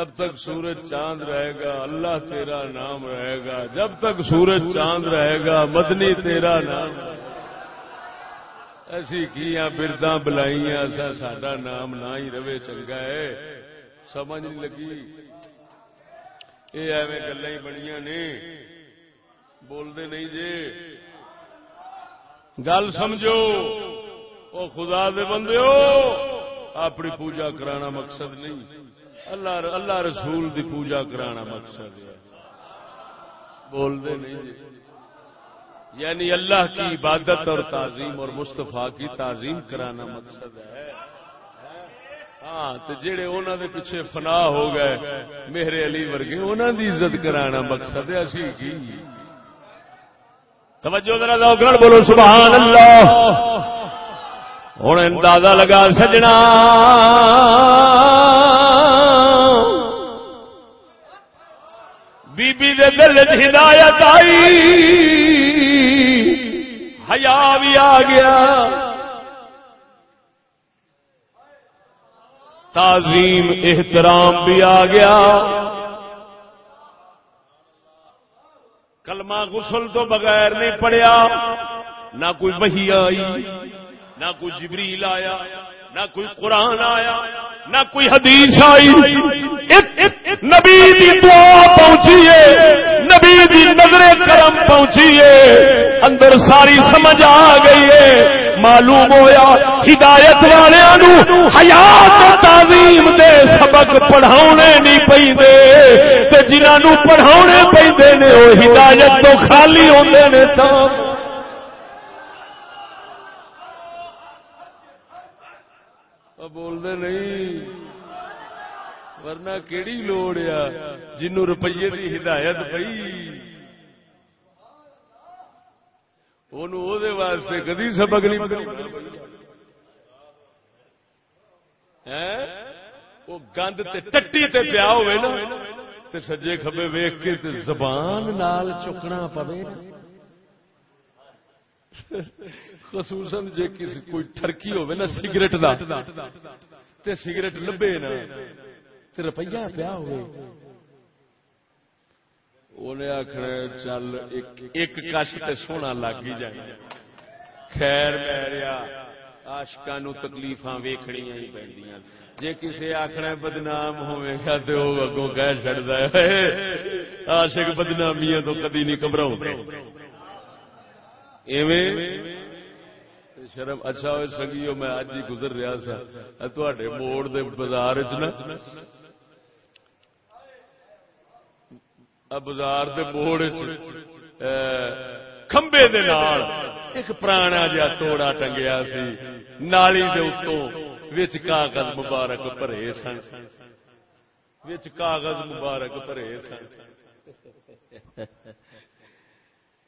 S1: جب تک سورج چاند رہے گا، اللہ تیرا نام رہے گا۔ جب تک سورج چاند رہے گا، مدنی تیرا نام ایسی کیا بردا بلائی ایسا سڈا نام نہ ہی رہے، چنگا ہے۔ سمجھ نہیں لگی۔ یہ ایویں گلا ہی بڑی نے۔ بولتے نہیں جی گل سمجھو۔ وہ خدا دے بندے اپنی پوجا کرانا مقصد نہیں۔ اللہ اللہ رسول دی پوجا کرانا مقصد ہے۔ بول دے نہیں جی۔ یعنی اللہ کی عبادت اور تعظیم اور مستفا کی تعظیم کرانا مقصد ہے۔ ہاں تو جہے انہوں دے پیچھے فنا ہو گئے میرے علی ورگے انہوں دی عزت کرانا مقصد ہے۔ اسی کی؟ توجہ ذرا بولو، سبحان اللہ۔ ہوں اندازہ لگا سجنا۔ بی بی دے دل ہدایت آئی۔ حیا بھی آ گیا۔ تعظیم، احترام بھی آ گیا۔ کلمہ غسل تو بغیر نہیں پڑیا نہ کوئی وہی آئی، نہ کوئی جبریل آیا، نہ کوئی قرآن آیا، نہ کوئی حدیث آئی۔ نبی دی دعا پہنچیے نبی دی نظر کرم پہنچیے اندر ساری سمجھ آ گئی ہے۔ معلوم ہویا ہدایت والوں حیات تعلیم دے سبق پڑھاؤنے نہیں پہ جنہوں پڑھاؤنے پہ وہ ہدایت تو خالی ہوتے نے تو بولتے نہیں۔ ورنہ کیڑی لوڑ آ جنوں روپیے کی ہدایت پی واسطے کدی سبق نہیں وہ گند ٹٹی تے پیا ہوئے نا۔ تے سجے کبے ویخ کے تے زبان نال چکنا پوے۔ خصوصاً جے کسی کوئی ٹرکی ہوئے نا، سگریٹ دا۔ تے سگریٹ لبے نا۔ تے روپیہ پیا ہوئے۔ انہیں آخر چل، ایک کش تے سونا لگ ہی جائے۔ خیر میریا آشکا نو تکلیف ویخنیا ہی پہ جی کسی آخنا بدنام ہوئے گا تو وہ اگوں کہہ چڑھتا ہے۔ آشک بدنامیاں تو کدی نہیں گھبراؤ شرم اچھا ہوئے سنگیو، میں اج ہی گزر رہا سا۔ تے موڑ دے بازار بازار دے موڑ کھمبے دے نال ایک پرانا جا توڑا ٹنگیا سی، نالی دے اتوں وچ کاغذ مبارک بھرے سن۔ وچ کاغذ مبارک بھرے سن۔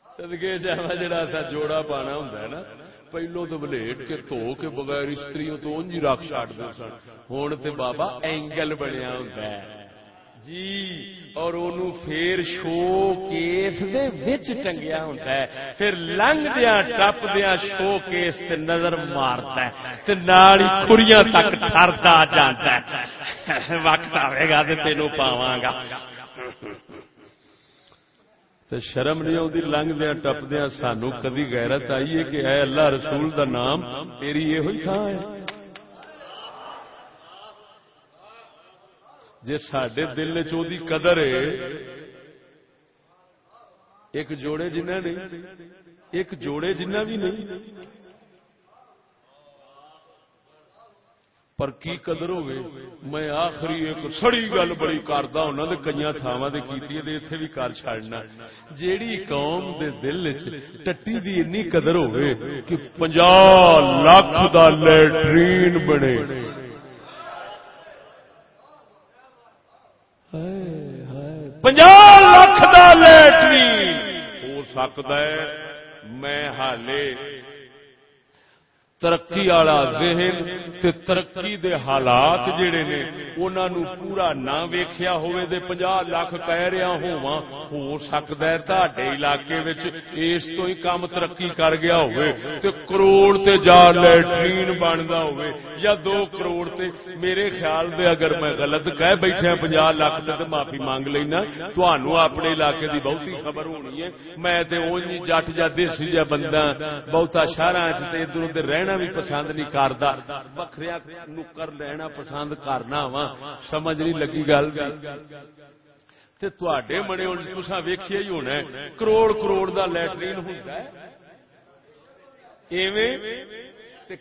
S1: سدگے جا جڑا سا جوڑا پانا ہوں نا پہلو تو بلیٹ کے تو کے بغیر استری تو انجی رکھ چاٹ دے سن۔ ہوں تو بابا اینگل بنیا ہوں جی اور انہوں پھر شو کیس دے وچ ٹنگیا ہوتا ہے پھر لنگ دیا ٹپ دیا شو کیس تے نظر مارتا ہے تے ناڑی کڑیاں تک ٹھردا جانتا ہے وقت آئے گا تے تینوں پاواں گا تو شرم نہیں آتی لنگ دیا ٹپ دیا سانو کدی غیرت آئی ہے کہ اے اللہ رسول دا نام تیری یہ ہوئی تھا ہے جی سڈے دل چی قدر ہے، ایک جوڑے جنہ نہیں، ایک جوڑے جنہ بھی نہیں۔ پر کی قدر ہوگی میں آخری ایک سڑی گل بڑی کردا ہونا تے کئی تھاواں تے کیتی تے ایتھے بھی کر چھڑنا جیڑی قوم دے دل وچ ٹٹی دی اتنی قدر ہوے کہ 50 لاکھ دا لیٹرین بنے۔ پنجہ لاکھ دا لیٹرین ہو سکتا ہے۔ میں حالے ترقی والا ذہن تے ترقی دے حالات جڑے نے، انہاں نو پورا نہ ویکھیا ہوئے دے 50 لاکھ کہہ رہا ہوواں، ہو سکدا ہے تہاڈے علاقے وچ اس تو ہی کام ترقی کر گیا ہوئے تے کروڑ تے جا لیٹرین بندا ہوئے یا دو کروڑ تے۔ میرے خیال دے اگر میں غلط کہہ بیٹھا 50 لاکھ تے معافی مانگ لینا تانوں اپنے علاقے دی بہتی خبر ہونی ہے۔ میں تے اونج جٹ جا دیسی جا بندہ، بہتا شہراں وچ تے ادھر ادھر رہنا بھی پسند نہیں کرتا بکریا نکر لینا پسند کرنا وا۔ سمجھ نہیں لگی گل۔ تے بڑے تصا ویکھیا ہی ہونا کروڑ کروڑ دا لیٹرین ہوتا ہے۔ ایویں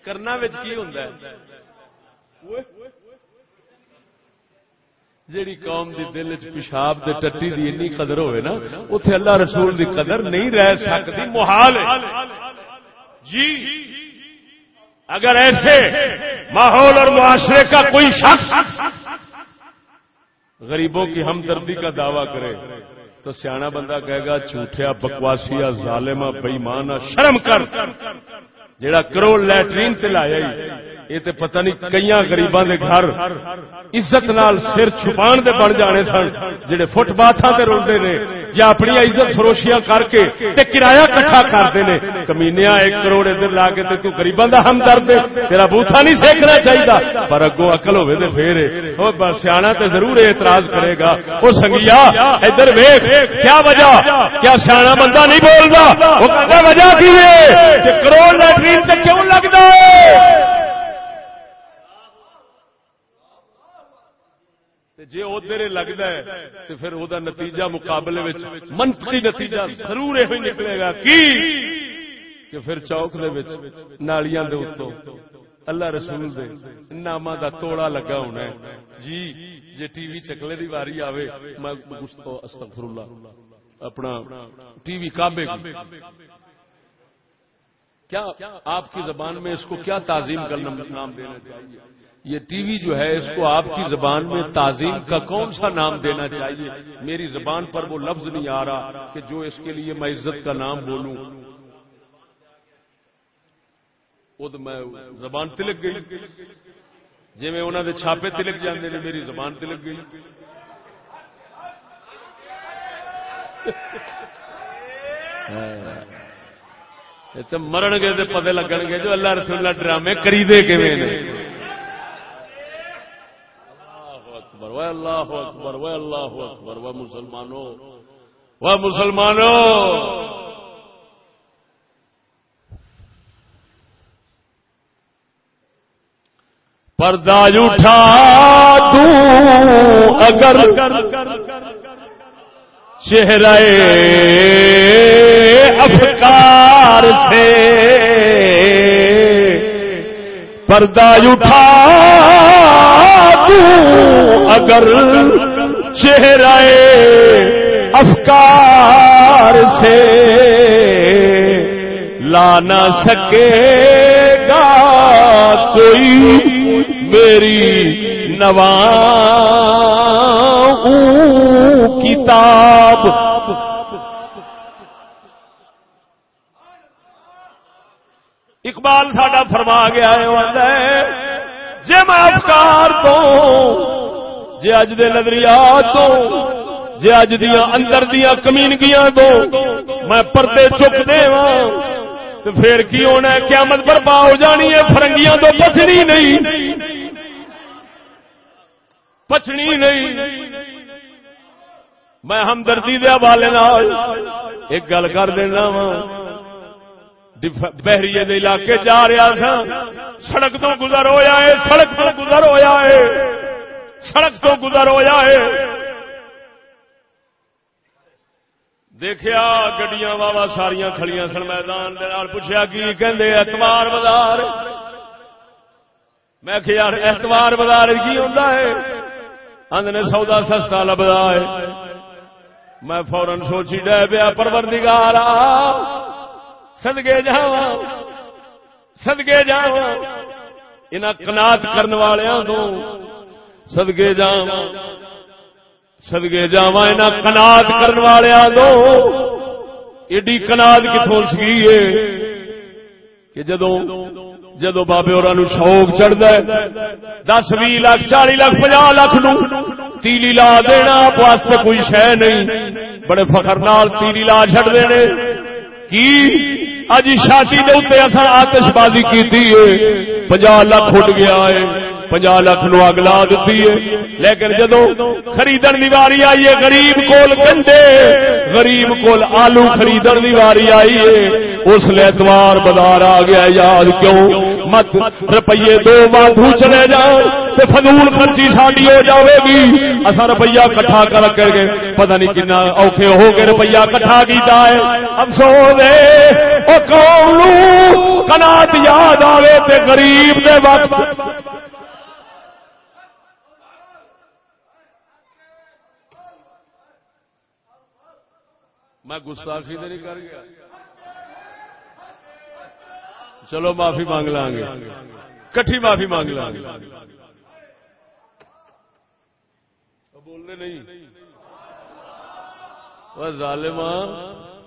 S1: کرنا کی ہوتا ہے؟ جیڑی قوم دی دل چ پیشاب دے ٹٹی دی اتنی قدر ہوئے نا اتنے اللہ رسول دی قدر نہیں رہ سکتی محال جی۔ اگر ایسے ماحول اور معاشرے کا کوئی شخص غریبوں کی ہمدردی کا دعویٰ کرے، تو سیاح بندہ کہے گا، جھوٹیا بکواسیا ظالمہ بےمانا شرم کر جڑا کروڑ لیٹرین لایا یہ تے پتہ نہیں کئی غریباں دے گھر عزت نال سر چھپان دے بن جانے سن، جڑے فٹ باتھاں تے رلدے نے یا اپنی عزت فروشیاں کر کے تے کرایہ کٹھا کرتے نے کمینیا ایک کروڑ ادھر لا کے تے تو غریباں دا ہمدرد تیرا بوتھا نہیں سیکھنا چاہیے پر اگوں عقل ہوے تے پھر او سیاںا تے ضرور اعتراض کرے گا۔ او سنگیا، ادھر ویکھ، کیا وجہ؟ کیا سیاںا بندہ نہیں بولدا؟ او وجہ کی ہے کہ کروڑ لیٹرین تے کیوں لگدا ہے؟ جی ادھر لگتا ہے تو پھر وہ نتیجہ مقابلے منطقی نتیجہ ضرور یہ نکلے گا۔ کی؟ کہ پھر چوک نالیاں دے اتوں اللہ رسول دے ناما دا توڑا لگا ہونا ہے۔ جی جی ٹی وی چکلے دی واری آوے، میں استغفر اللہ اپنا ٹی وی کعبے کیا آپ کی زبان میں اس کو کیا تعظیم کا نام دینا چاہیے؟ یہ ٹی وی جو ہے، اس کو آپ کی زبان میں تعظیم کا کون سا نام دینا چاہیے؟ میری زبان پر وہ لفظ نہیں آ رہا کہ جو اس کے لیے میں عزت کا نام بولوں۔ وہ تو میں زبان تلک گئی۔ جی میں انہوں نے چھاپے تلک جانے نے، میری زبان تلک گئی۔ ہاں۔ مرن گے تو پتے لگن گے جو اللہ رسول اللہ ڈرامے کری دے کے اکبر وہ اللہ اکبر وہ اللہ اکبر وہ مسلمانوں وہ مسلمانوں۔ پردہ اٹھا دوں اگر چہرے افکار سے پردہ اٹھا اگر چہرہ افکار سے لا نہ سکے گا کوئی میری نواں کتاب۔ اقبال ساڈا فرما گیا ہے جی میں افکار تو جی اج دے نظریات تو جی اج دیا اندر دیا کمینگیاں تو، میں پردے چک دے تو پھر کی ہونا ہے؟ قیامت برپا ہو جانی ہے، فرنگیاں تو پچنی نہیں۔ پچنی نہیں۔ میں ہمدردی دیا والے ایک گل کر دینا وا بحری علاقے جا رہا سا۔ سڑک تو گزر ہوا ہے، سڑک تو گزر ہوا ہے۔ سڑک تو گزر ہوا ہے۔ دیکھا گڈیاں واوا ساریا کھڑیاں سن میدان پوچھا کی کہ اتوار بازار۔ میں کہ یار اتوار بازار کی ہوتا ہے؟ اندر سودا سستا لبدا ہے۔ میں فورن سوچی ڈہ پیا پروردگار سدگے جا سدگے جا ان کنات کرنے والوں تو سدگے جا سدگے جا ان کنات کرنے والوں تو ایڈی کنات کتوں سکی کہ جدو جدو بابے اور شوق چڑھتا ہے، دس بھی لاکھ، چالی لاکھ پناہ لاکھ نو تیلی لا دینا، آپ واسطے کوئی شہ نہیں، بڑے فخر نال تیلی لا چڑ دے کی؟ اج شادی دے اتنے اصل آتش بازی کی پناہ لاکھ اٹھ گیا ہے۔ پناہ لاکھ نو اگ لا دیتی ہے۔ لیکن جدو خریدن دی واری آئی ہے، غریب کول گندے غریب کول آلو خریدن دی واری آئی ہے۔ اس لیے اتوار بازار آ گیا، یاد کیوں؟ مت روپیے دو باتو چلے جاؤ تو فضول خرچی ساری ہو جاوے گی۔ اصا روپیہ کٹھا کر کر کے پتہ نہیں کنا اوکھے ہو کے روپیہ کٹھا کیتا ہے۔ افسوس ہے۔ او قوم نو کنات یاد آوے تے غریب دے وقت۔ میں گستاخی نہیں کر گیا۔ چلو معافی مانگ لیں گے۔ کٹھی معافی مانگ لیں گے۔ بولنے نہیں۔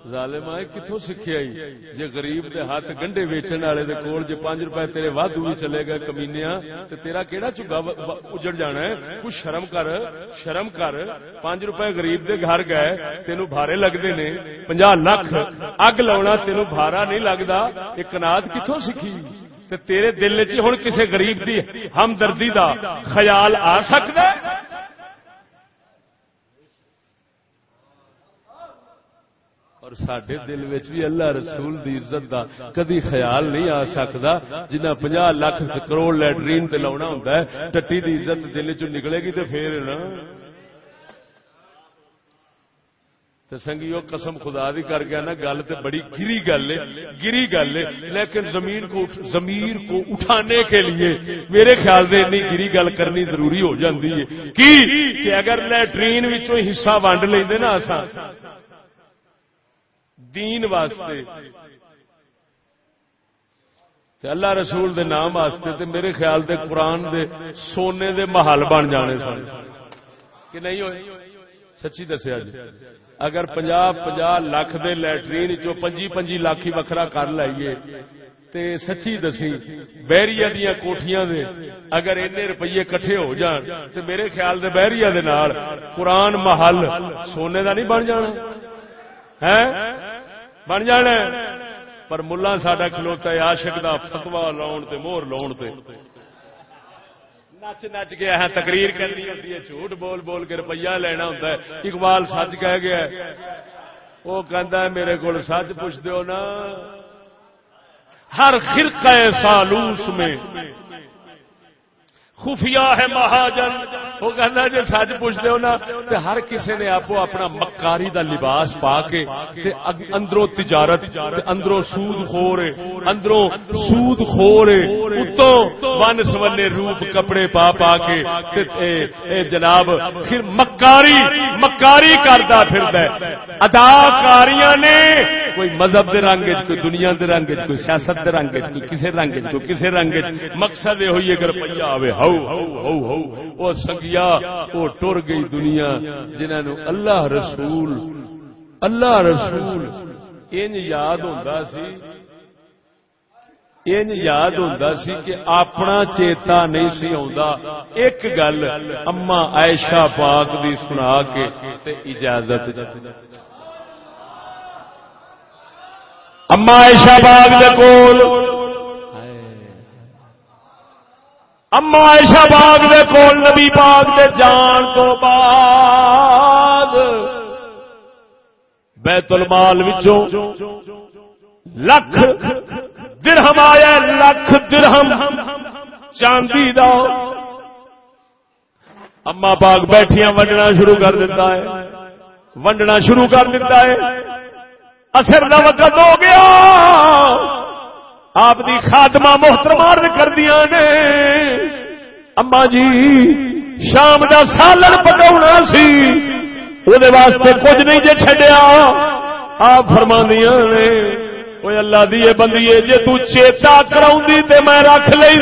S1: ظالماں ظالما کتوں سیکھے آئی؟ جی غریب دے ہاتھ گنڈے ویچن والے دے کول جے پانچ روپے تیرے وادو بھی چلے گئے کمینیا تے تیرا کیڑا چگا اجڑ جانا ہے؟ کچھ شرم کر شرم کر، پانچ روپے غریب دے گھر گئے تینو بھارے لگتے نے پنجا لاکھ اگ لاؤنا تینو بھارا نہیں لگتا یہ کنات کتوں سیکھی؟ تے تیرے دل چ ہوں کسی غریب دی ہمدردی دا خیال آ سکتا ہے؟ اور سڈے دل بھی اللہ رسول دی عزت دا کدی خیال نہیں آ سکتا جنہ پناہ لاکھ کروڑ لیٹرین تے لاؤنا ہوں ٹٹی دی عزت دل چ نکلے گی تو پھر نا۔ سنگیو قسم خدا دی کر گیا نا، گل تو بڑی گری گل ہے، گری گل ہے۔ لیکن زمین کو زمین کو اٹھانے کے لیے میرے خیال سے اتنی گری گل کرنی ضروری ہو جاتی ہے۔ کہ اگر لیٹرین حصہ ونڈ لیں نا اصا دین واسطے۔ تے اللہ رسول دے نام واسطے تے میرے خیال دے قرآن دے سونے دے محل بن جانے سن۔ کہ نہیں ہوئے؟ سچی دسیا جی اگر پنجا پنجا لاکھ دے لیٹرین چو پنجی پنجی لاکھ ہی وکھرا کر لائیے تے سچی دسی بہریا دیا کوٹیاں دے اگر این روپیے کٹھے ہو جان تے میرے خیال دے بہریا دے نال قرآن محل سونے دا نہیں بن جانا۔ ہے بن جانا پر ملا ساڈا کھلوتا ہے آشک دا فتوا لاؤن تے، مور لاؤن تے۔ نچ نچ کے ہے تقریر کرنی ہوتی ہے، جھوٹ بول بول کے روپیہ لینا ہوتا ہے۔ اقبال سچ کہہ گیا وہ کہندا ہے، میرے کو سچ پوچھ دیو نا۔ ہر خرقہ سالوس میں خفیہ ہے مہاجن۔ وہ کہنا جی سچ پوچھتے ہو نا، تے ہر کسی نے آپ اپنا مکاری دا لباس پا کے، تے اندروں تجارت، تے اندروں سود خورے اندروں سود خورے اتوں ون سونے روپ کپڑے پا پا کے، تے اے اے جناب، پھر مکاری مکاری کرتا پھردا ہے۔ اداکاریاں نے کوئی مذہب دے رنگ کوئی دنیا دے رنگ کوئی سیاست دے رنگ کوئی کسی رنگ کوئی کسی رنگ مقصد یہ ہوئی اگر روپیہ آئے ہو ہو ہو وہ سنگیا، وہ ٹر گئی دنیا جنہوں اللہ رسول اللہ رسول ان یاد ہوتا سی ان یاد ہوتا سی کہ اپنا چیتا نہیں سی آ ایک گل اما عائشہ پاک دی سنا کے اجازت۔ اما عائشہ باغ دے کول اما عائشہ باغ دے کول، نبی پاک دے جان تو بعد بیت المال وچوں لکھ درہم آیا، لکھ درہم چاندی دا۔ اما پاک بیٹھیاں ونڈنا شروع کر دیتا ہے، ونڈنا شروع کر دیتا ہے۔ اثر کا وقت ہو گیا۔ آپ کی خاتمہ محترم کر دیا نے۔ اما جی شام کا سالن پکا سی وہ واسطے کچھ نہیں جی چڈیا آپ فرما دیا نے کوئی اللہ دیے بندیے جے تو جی تیتا کرا میں رکھ لی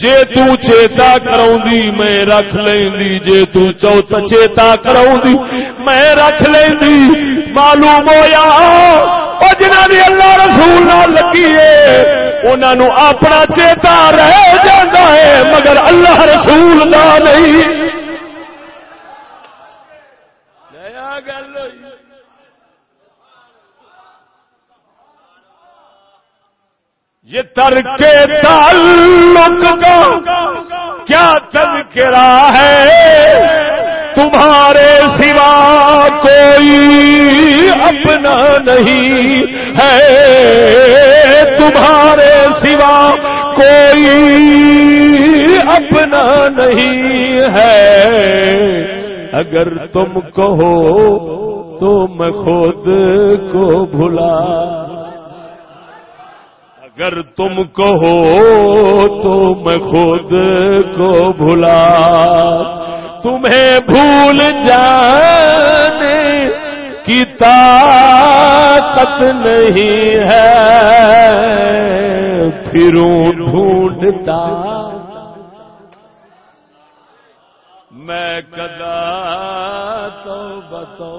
S1: جے تو چیتا کراؤں دی میں رکھ لیندی۔ جے تو چوتا چیتا کراؤں دی میں رکھ لیندی۔ معلوم ہویا وہ جنہ کی اللہ رسول نہ لگی ہے انہوں اپنا چیتا رہ جاتا ہے، مگر اللہ رسول نہ نہیں۔ یہ ترک تعلق کا کیا تذکرہ ہے؟ تمہارے سوا کوئی اپنا نہیں ہے۔ تمہارے سوا کوئی اپنا نہیں ہے۔ اگر تم کہو تو میں خود کو بھلا۔ اگر تم کہو تو میں خود کو بھلا۔ تمہیں بھول جانے کی طاقت نہیں ہے۔ پھروں ڈھونڈتا میں کدا تو۔ بتو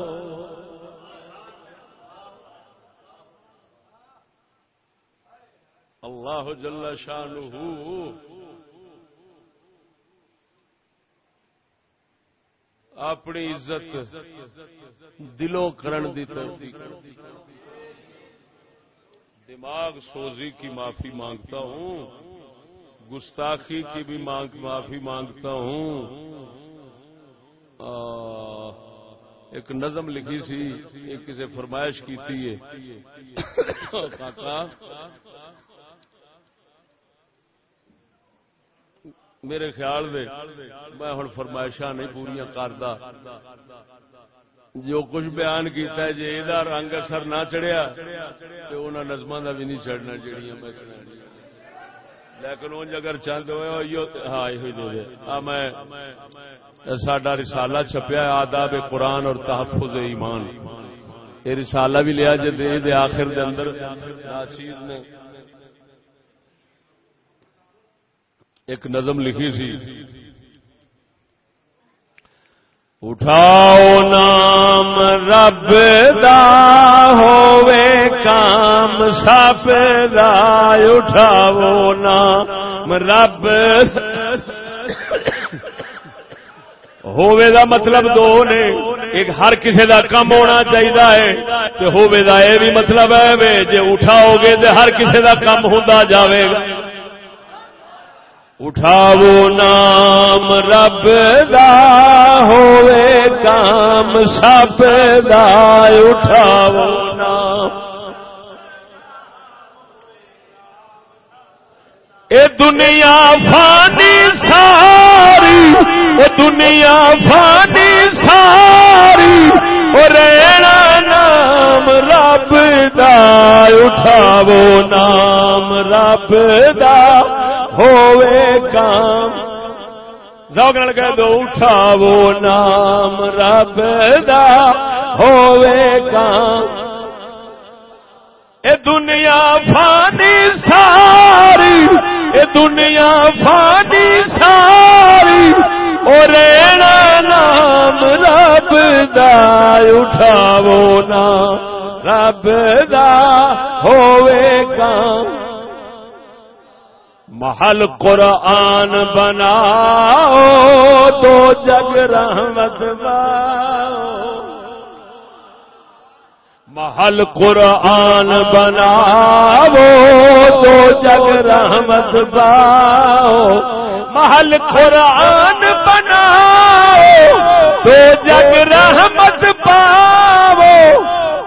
S1: اللہ جل شانہ اپنی عزت دلوں کرن دی توفیق دماغ سوزی کی معافی مانگتا ہوں، گستاخی کی بھی مانگ، معافی مانگتا ہوں۔ ایک نظم لکھی سی، ایک کسی فرمائش کی تھی۔ <coughs> میرے خیال دے، میں ہوں فرمائشاں نہیں پوریا کرتا جو کچھ بیان کیتا ہے جی یہ رنگ اثر نہ چڑھیا تو انہوں نظم کا بھی نہیں چڑھنا جہیا میں لیکن انج اگر چند ہوئے ہاں یہ دے دے۔ ہاں میں ساڈا رسالہ چھپیا آداب قرآن اور تحفظ ایمان۔ یہ رسالہ بھی لیا جی آخر دے اندر۔ ناچیر نے ایک نظم لکھی سی۔ اٹھاؤ نام رب دا ہووے کام، سپ دا اٹھاؤ نام رب۔ ہووے دا مطلب دو نے۔ ایک ہر کسی دا کم ہونا چاہیے ہووے دا یہ بھی مطلب ہے جے اٹھاؤ گے تو ہر کسی دا کم ہوتا جاوے۔ گا اٹھاو نام رب دا ہوئے کام، سب دا اٹھاو نام۔ اے دنیا فانی ساری، اے دنیا فانی ساری رینا نام رب دا اٹھاو نام رب دا ہووے کام ذوق نال کہہ دو اٹھاو نام رب دا ہووے کام اے دنیا فانی ساری اے دنیا فانی ساری رینا نام رب دا اٹھاو نام رب دا کام۔ محل قرآن بناؤ تو جگ رحمت بار محل قرآن بناؤ تو جگ رحمت باؤ محل قرآن بناؤ تو جگ رحمت پاؤ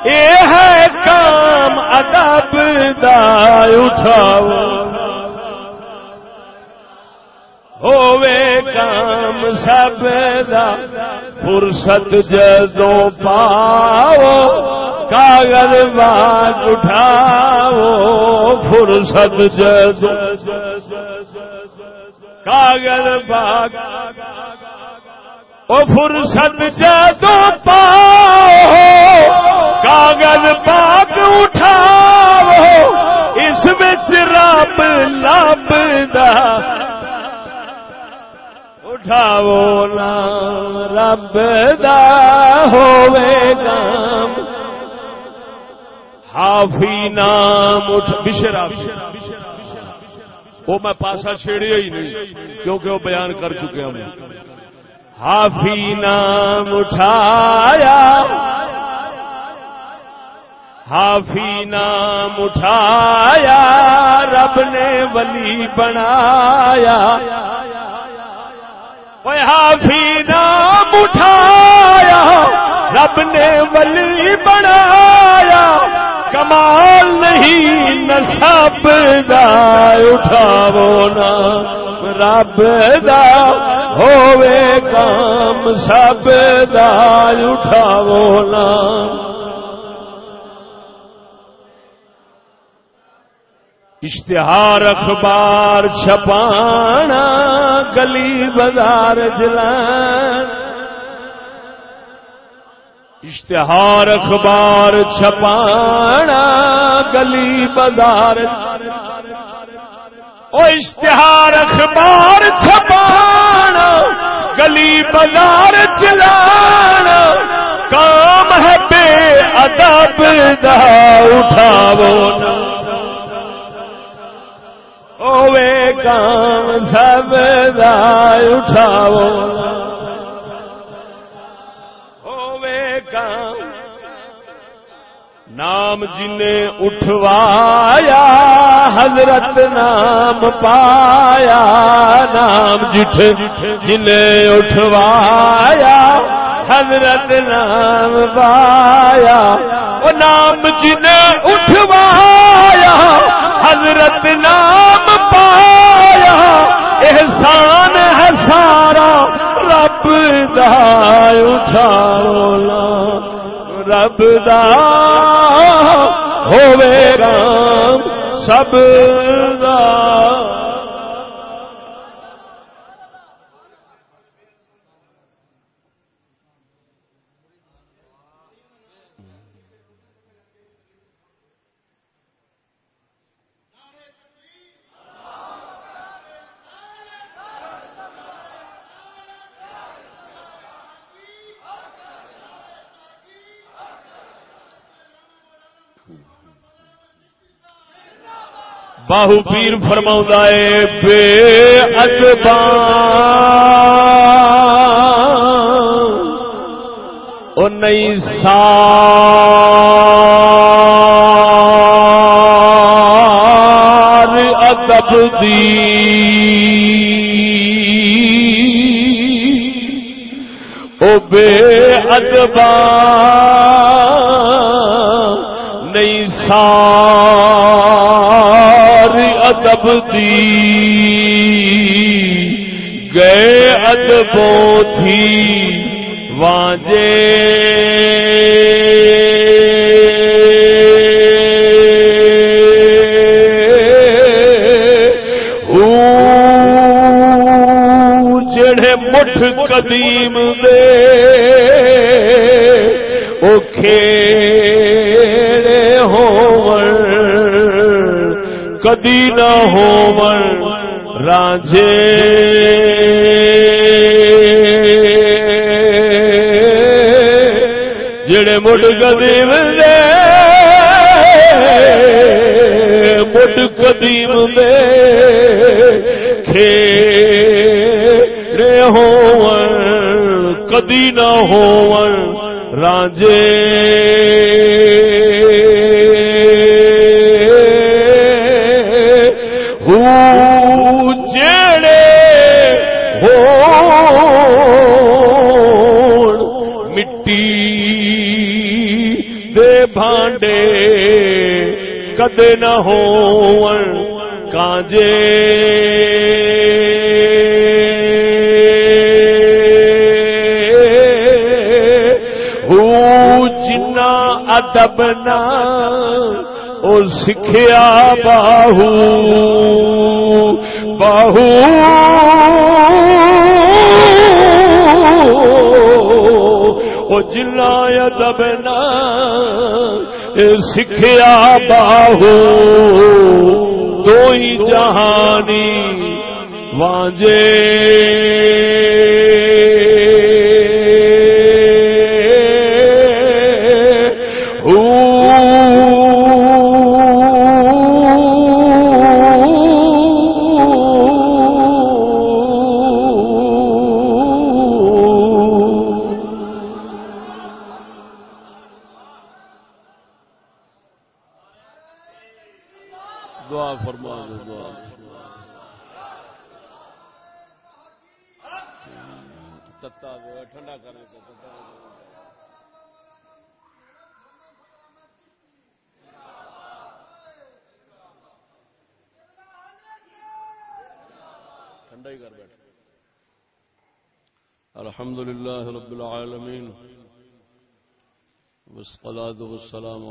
S1: یہ ہے کام ادب دا اٹھاؤ ہووے کام سب دا فرصت جدو پاؤ کاغذ بات اٹھاؤ، فرصت جدو کاغذ باغ او فرصت جدو پاؤ۔ کاغذ باغ اٹھاؤ۔ اس بچ رب لب دا اٹھاو نام رب دا ہووے ہافی نام بشرا وہ میں پاسا چھیڑیا ہی نہیں، کیونکہ وہ بیان کر چکے ہم۔ ہافی نام اٹھایا۔ ہافی نام اٹھایا۔ رب نے ولی بنایا۔ ہافی نام اٹھایا۔ رب نے ولی بنایا۔ کمال نہیں نسب دا اٹھاو نا۔ رب دا ہووے کام، سب دا اٹھاو نا۔ اشتہار اخبار چھپانا، گلی بازار جلان۔ اشتہار اخبار چھپانا، گلی بازار۔ او اشتہار اخبار چھپانا، گلی بازار چلانا۔ کام ہے بے ادب دا اٹھاو نا کام سب اٹھاؤ ہوے نام جن اٹھوایا، حضرت نام پایا، نام جٹھ جن اٹھوایا، حضرت نام پایا۔ وہ نام جن اٹھوایا، حضرت نام پایا۔ احسان ہے سارا، رب دا اٹھاؤ رب دا ہوے رام سب دا باہو پیر فرما ہے، بے او نہیں سار ادب دی۔ او بے ادبا نہیں سار ادب دی گئے ادبوں تھی وانجے جڑے مٹھ قدیم دے او کھیڑے کدی نہ ہو رانجے جڑے مڈ قدیم دے مڈ قدیم دے کھیڑے ہو کدی نہ جڑے ہو رانجے بھانڈے کدے نہ ہو کانجے۔ جنا ادب نہ او سکھیا باہو باہو۔ جنا ادب نا سکھیا باہو۔ دو ہی جہانی وانجے۔ والسلام